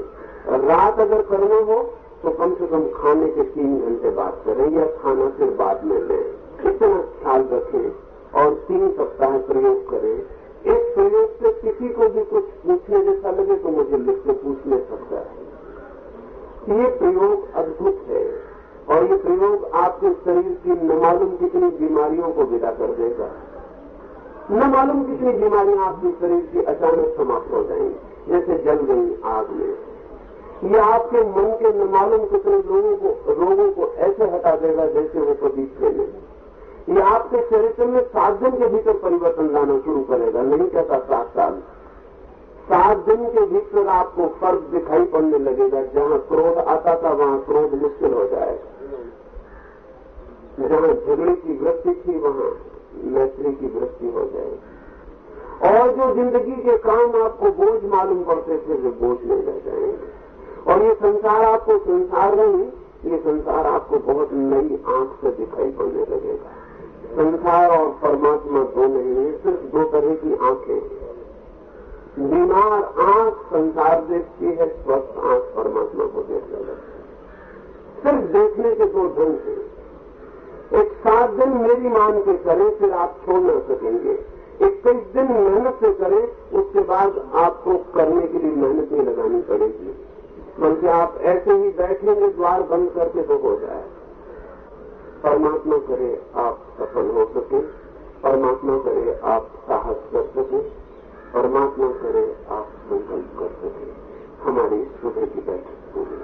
रात अगर करना हो तो कम से कम खाने के तीन घंटे बाद करें या खाना फिर बाद में लें। इतना ख्याल रखें और तीन सप्ताह प्रयोग करें। इस प्रयोग से किसी को भी कुछ पूछने जैसा लगे तो मुझे लिख के पूछ ले सकता है। ये प्रयोग अद्भुत है और ये प्रयोग आपके शरीर की न मालूम कितनी बीमारियों को विदा कर देगा। न मालूम कितनी बीमारियाँ आपके शरीर की अचानक समाप्त हो जाएँगी, जैसे जल गई आग में। ये आपके मन के न मालूम कितने लोगों को रोगों को ऐसे हटा देगा जैसे वो कभी थे नहीं। ये आपके चरित्र में सात दिन के भीतर परिवर्तन लाना शुरू करेगा, नहीं कहता सात साल। सात दिन के भीतर आपको फ़र्क दिखाई पड़ने लगेगा, जहाँ क्रोध आता था, वहाँ क्रोध मुश्किल हो जाएगा जहाँ झगड़े की वृत्ति थी, वहाँ मैत्री की वृत्ति हो जाएगी और जो ज़िंदगी के काम आपको बोझ मालूम पड़ते थे, वे बोझ नहीं रह जाएँगे। और ये संसार आपको संसार नहीं, ये संसार आपको बहुत नई आँख से दिखाई पड़ने लगेगा। संसार और परमात्मा दो नहीं है, सिर्फ़ दो तरह की आँखें बीमार आँख संसार देखती है, स्वस्थ आँख परमात्मा को देख है। सिर्फ़ देखने के दो ढंग हैं। एक सात दिन मेरी मान के करें फिर आप छोड़ ना सकेंगे। इक्कीस दिन मेहनत से करें उसके बाद आपको करने के लिए मेहनत नहीं लगानी पड़ेगी। बल्कि आप ऐसे ही बैठेंगे, द्वार बंद करके तो हो जाए। परमात्मा करे आप सफल हो सके, परमात्मा करे आप साहस कर सके, परमात्मा करे आप संकल्प कर सके। हमारी सुबह की बैठक पूरी